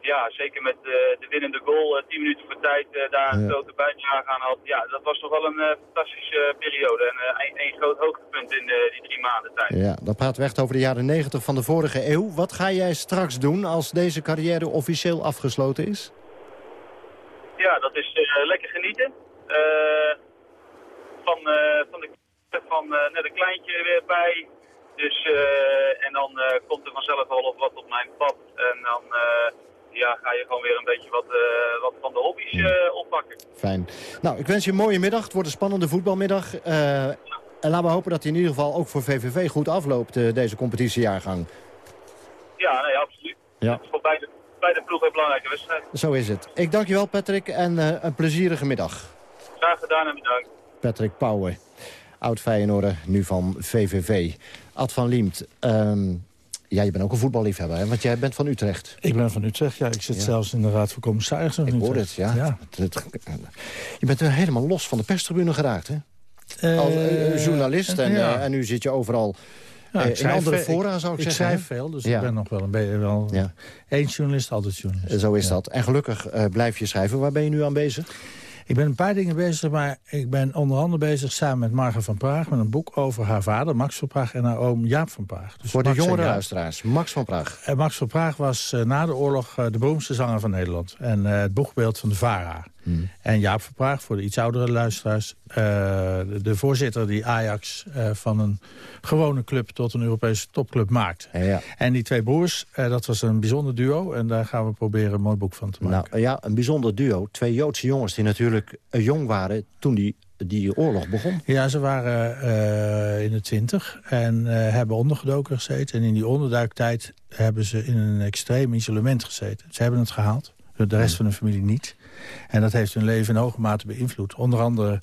ja, zeker met de, de winnende goal, 10 minuten voor tijd, daar een grote bijdrage aan had. Ja, dat was toch wel een fantastische periode. En een, een, groot hoogtepunt in die drie maanden tijd. Ja, dan praten we echt over de jaren 90 van de vorige eeuw. Wat ga jij straks doen als deze carrière officieel afgesloten is? Ja, dat is lekker genieten. van, van de van uh, net een kleintje weer bij. Dus, en dan komt er vanzelf wel op wat op mijn pad. En dan ja, ga je gewoon weer een beetje wat, wat van de hobby's oppakken. Fijn. Nou, ik wens je een mooie middag. Het wordt een spannende voetbalmiddag. en laten we hopen dat hij in ieder geval ook voor VVV goed afloopt, deze competitiejaargang. Ja, nee, absoluut. Ja. Het is voor beide, beide ploegen een belangrijke wedstrijd. Zo is het. Ik dank je wel, Patrick, en een plezierige middag. Graag gedaan en bedankt. Patrick Pauwen oud-Feyenoorder, nu van VVV. Ad van Liemt, um, ja, je bent ook een voetballiefhebber, hè? want jij bent van Utrecht. Ik ben van Utrecht, ja. Ik zit ja. zelfs in de Raad van Commissarissen. Ik hoor het, ja. je bent helemaal los van de perstribune geraakt, hè? Uh, Als uh, journalist en, ja. en nu zit je overal... Ja, in andere fora, zou ik, ik zeggen. Ik schrijf veel, dus ik ben nog wel een beetje... Wel ja. Eén journalist, altijd journalist. Zo is dat. En gelukkig blijf je schrijven. Waar ben je nu aan bezig? Ik ben een paar dingen bezig, maar ik ben onder andere bezig samen met Marga van Praag... met een boek over haar vader, Max van Praag, en haar oom Jaap van Praag. Dus Voor de jongere luisteraars, Max van Praag. En Max van Praag was uh, na de oorlog uh, de beroemdste zanger van Nederland. En het boegbeeld van de VARA. Hmm. En Jaap van Praag, voor de iets oudere luisteraars... de, de, voorzitter die Ajax van een gewone club tot een Europese topclub maakte. Ja, ja. En die twee broers, dat was een bijzonder duo. En daar gaan we proberen een mooi boek van te maken. Nou ja, een bijzonder duo. Twee Joodse jongens die natuurlijk jong waren toen die die oorlog begon? Ja, ze waren uh, in de twintig en uh, hebben ondergedoken gezeten. En in die onderduiktijd hebben ze in een extreem isolement gezeten. Ze hebben het gehaald, de rest van de familie niet. En dat heeft hun leven in hoge mate beïnvloed. Onder andere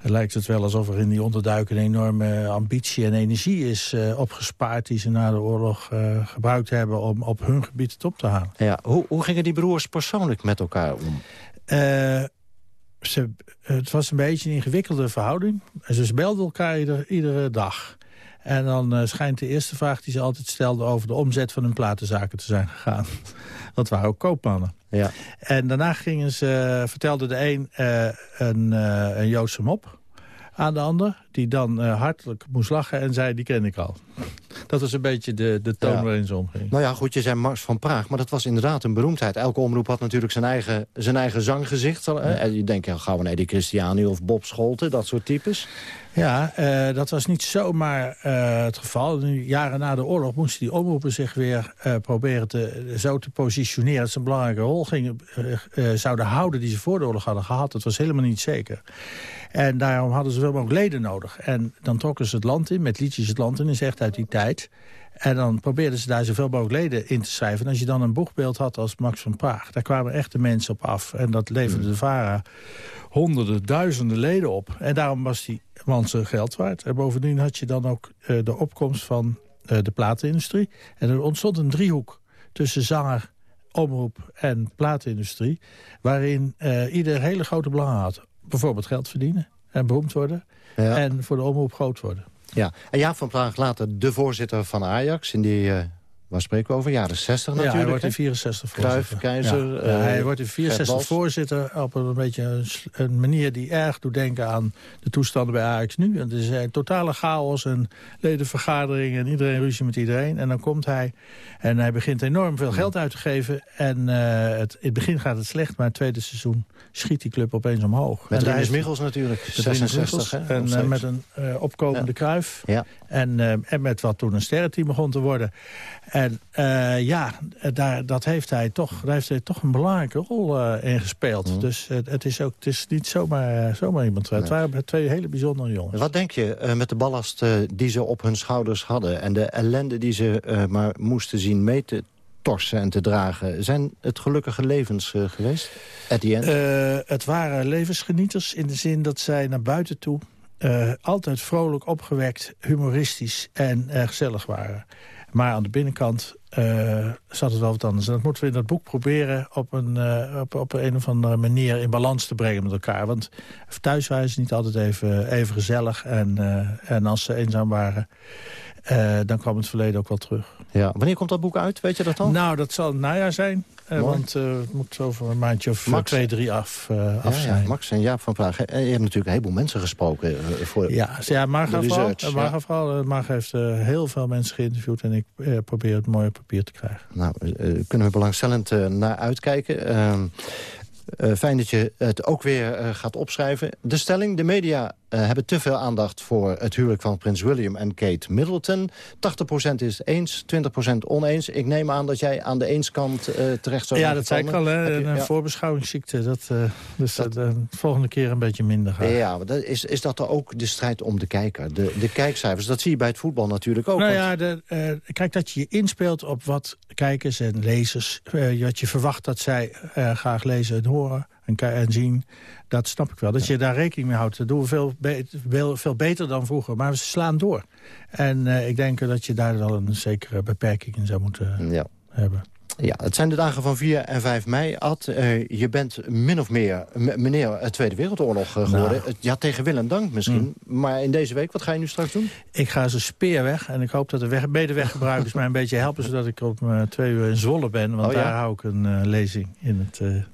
lijkt het wel alsof er in die onderduiken... een enorme ambitie en energie is uh, opgespaard... die ze na de oorlog gebruikt hebben om op hun gebied het op te halen. Ja, hoe, hoe gingen die broers persoonlijk met elkaar om? ze, het was een beetje een ingewikkelde verhouding. Ze belden elkaar ieder, iedere dag. En dan uh, schijnt de eerste vraag die ze altijd stelden... over de omzet van hun platenzaken te zijn gegaan. Dat waren ook koopmannen. Ja. En daarna gingen ze, vertelde de een uh, een, uh, een Joodse mop aan de ander... die dan uh, hartelijk moest lachen en zei, die ken ik al. Dat was een beetje de, de toon Ja. waarin ze omging. Nou ja, goed, je zei Mars van Praag, maar dat was inderdaad een beroemdheid. Elke omroep had natuurlijk zijn eigen, zijn eigen zanggezicht. En je denkt, ja, gaan we naar die Christiani of Bob Scholten, dat soort types. Ja, eh, dat was niet zomaar eh, het geval. Nu, jaren na de oorlog moesten die omroepen zich weer eh, proberen te, zo te positioneren... dat ze een belangrijke rol gingen, eh, eh, zouden houden die ze voor de oorlog hadden gehad. Dat was helemaal niet zeker. En daarom hadden ze wel mogelijk leden nodig. En dan trokken ze het land in, met liedjes het land in, is echt uit die tijd... En dan probeerden ze daar zoveel mogelijk leden in te schrijven. En als je dan een boegbeeld had als Max van Praag... daar kwamen echte mensen op af. En dat leverde de VARA honderden, duizenden leden op. En daarom was die man zijn geld waard. En bovendien had je dan ook eh, de opkomst van eh, de platenindustrie. En er ontstond een driehoek tussen zanger, omroep en platenindustrie... waarin eh, ieder hele grote belangen had. Bijvoorbeeld geld verdienen en beroemd worden. Ja. En voor de omroep groot worden. Ja, en Jaap van Praag later de voorzitter van Ajax... in die, eh, waar spreken we over, jaren 60 Ja, natuurlijk. hij wordt in hè? 64 Cruijff, voorzitter. Keizer, Ja, eh, hij wordt in 64 Gert Bals. voorzitter op een, beetje een, manier die erg doet denken aan de toestanden bij Ajax nu. Het is een totale chaos en ledenvergaderingen en iedereen ruzie met iedereen. En dan komt hij en hij begint enorm veel geld uit te geven. En eh, het, in het begin gaat het slecht, maar het tweede seizoen schiet die club opeens omhoog. Met En Rinus Michels natuurlijk, met Rinus 66, Michels hè, En eh, met een eh, opkomende Kruif. Ja. En, eh, en met wat toen een sterrenteam begon te worden. En eh, ja, daar, dat heeft hij toch, daar heeft hij toch een belangrijke rol eh, in gespeeld. Dus eh, het, is ook, het is niet zomaar, eh, zomaar iemand. Het waren twee hele bijzondere jongens. Wat denk je met de ballast die ze op hun schouders hadden... en de ellende die ze maar moesten zien mee te torsen en te dragen... zijn het gelukkige levens geweest? At the end? Het waren levensgenieters in de zin dat zij naar buiten toe... eh, altijd vrolijk, opgewekt, humoristisch en eh, gezellig waren. Maar aan de binnenkant eh, zat het wel wat anders. En dat moeten we in dat boek proberen op een, op, op een of andere manier in balans te brengen met elkaar. Want thuis waren ze niet altijd even, even gezellig. En, en als ze eenzaam waren, dan kwam het verleden ook wel terug. Ja. Wanneer komt dat boek uit? Weet je dat dan? Nou, dat zal het najaar zijn. Eh, want eh, het moet over een maandje of eh, Max. twee, drie af, af ja, zijn. Max en Jaap van Praag. Je hebt natuurlijk een heleboel mensen gesproken. voor Ja, ja Marga de vooral. Marga, ja. vooral. Marga heeft heel veel mensen geïnterviewd... en ik probeer het mooi op papier te krijgen. Nou, kunnen we belangstellend naar uitkijken. Eh, fijn dat je het ook weer eh, gaat opschrijven. De stelling, de media eh, hebben te veel aandacht voor het huwelijk van prins William en Kate Middleton. 80% is eens, 20% oneens. Ik neem aan dat jij aan de eenskant terecht zou ja, dat zei ik al. Hè, je- een ja. voorbeschouwingsziekte. Dat, dus dat, de volgende keer een beetje minder gaan. Ja, maar dat is, is dat er ook de strijd om de kijker? De, de kijkcijfers, dat zie je bij het voetbal natuurlijk ook. Nou want- ja, de, kijk dat je je inspeelt op wat kijkers en lezers... wat je verwacht dat zij graag lezen en horen en, ki- en zien... dat snap ik wel. Dat je daar rekening mee houdt. Dat doen we veel, be- veel, beter dan vroeger. Maar we slaan door. En eh, ik denk dat je daar wel een zekere beperking in zou moeten ja. hebben. Ja, het zijn de dagen van 4 en 5 mei. Ad, eh, je bent min of meer meneer eh, Tweede Wereldoorlog geworden. Nou. Ja, tegen wil en dank misschien. Maar in deze week, wat ga je nu straks doen? Ik ga als een speer weg. En ik hoop dat de weg, medeweggebruikers mij een beetje helpen... zodat ik op eh, twee uur in Zwolle ben. Want Oh ja? daar hou ik een eh, lezing in het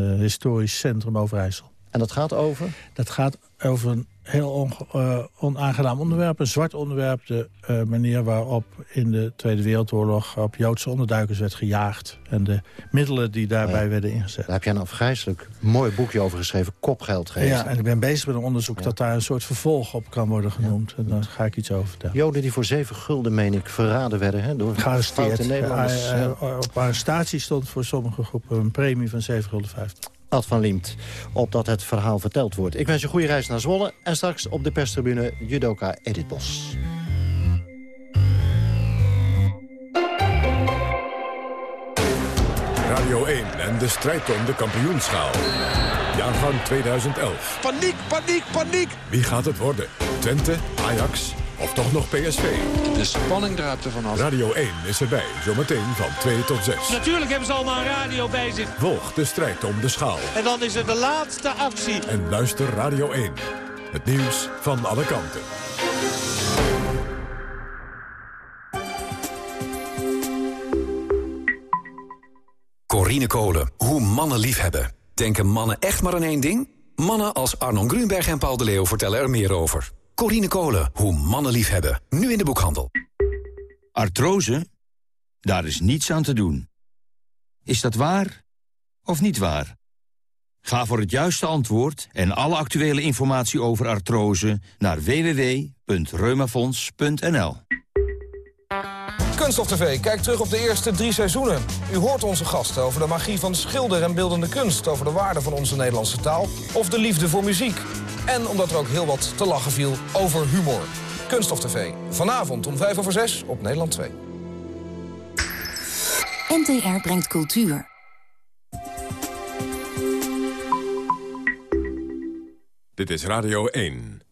historisch centrum Overijssel. En dat gaat over? Dat gaat over een heel eh, onaangenaam onderwerp. Een zwart onderwerp. De eh, manier waarop in de Tweede Wereldoorlog... op Joodse onderduikers werd gejaagd. En de middelen die daarbij werden ingezet. Daar heb jij een afgrijzelijk mooi boekje over geschreven. Kopgeld geven. Ja, en ik ben bezig met een onderzoek... dat daar een soort vervolg op kan worden genoemd. En daar ga ik iets over vertellen. Joden die voor 7 gulden, meen ik, verraden werden. Hè, door Gearresteerd. foute Nederlanders. Eh, op arrestatie stond voor sommige groepen een premie van 7,50 gulden. Van Liemt, opdat het verhaal verteld wordt. Ik wens je goede reis naar Zwolle. En straks op de perstribune judoka Edith Bos. Radio 1 en de strijd om de kampioenschaal. Jaargang 2011. Paniek, paniek, paniek! Wie gaat het worden? Twente, Ajax of toch nog PSV? De spanning draait ervan af. Radio 1 is erbij, zometeen van 2 tot 6. Natuurlijk hebben ze allemaal een radio bij zich. Volg de strijd om de schaal. En dan is er de laatste actie. En luister Radio 1. Het nieuws van alle kanten. Corine Kolen, hoe mannen liefhebben. Denken mannen echt maar aan één ding? Mannen als Arnon Grunberg en Paul de Leeuw vertellen er meer over. Corine Kolen, hoe mannen liefhebben. Nu in de boekhandel. Artrose? Daar is niets aan te doen. Is dat waar of niet waar? Ga voor het juiste antwoord en alle actuele informatie over artrose naar www.reumafonds.nl. Kunststof TV kijkt terug op de eerste drie seizoenen. U hoort onze gasten over de magie van schilder en beeldende kunst... over de waarde van onze Nederlandse taal of de liefde voor muziek. En omdat er ook heel wat te lachen viel over humor. Kunststof TV, vanavond om vijf over zes op Nederland 2. NTR brengt cultuur. Dit is Radio 1.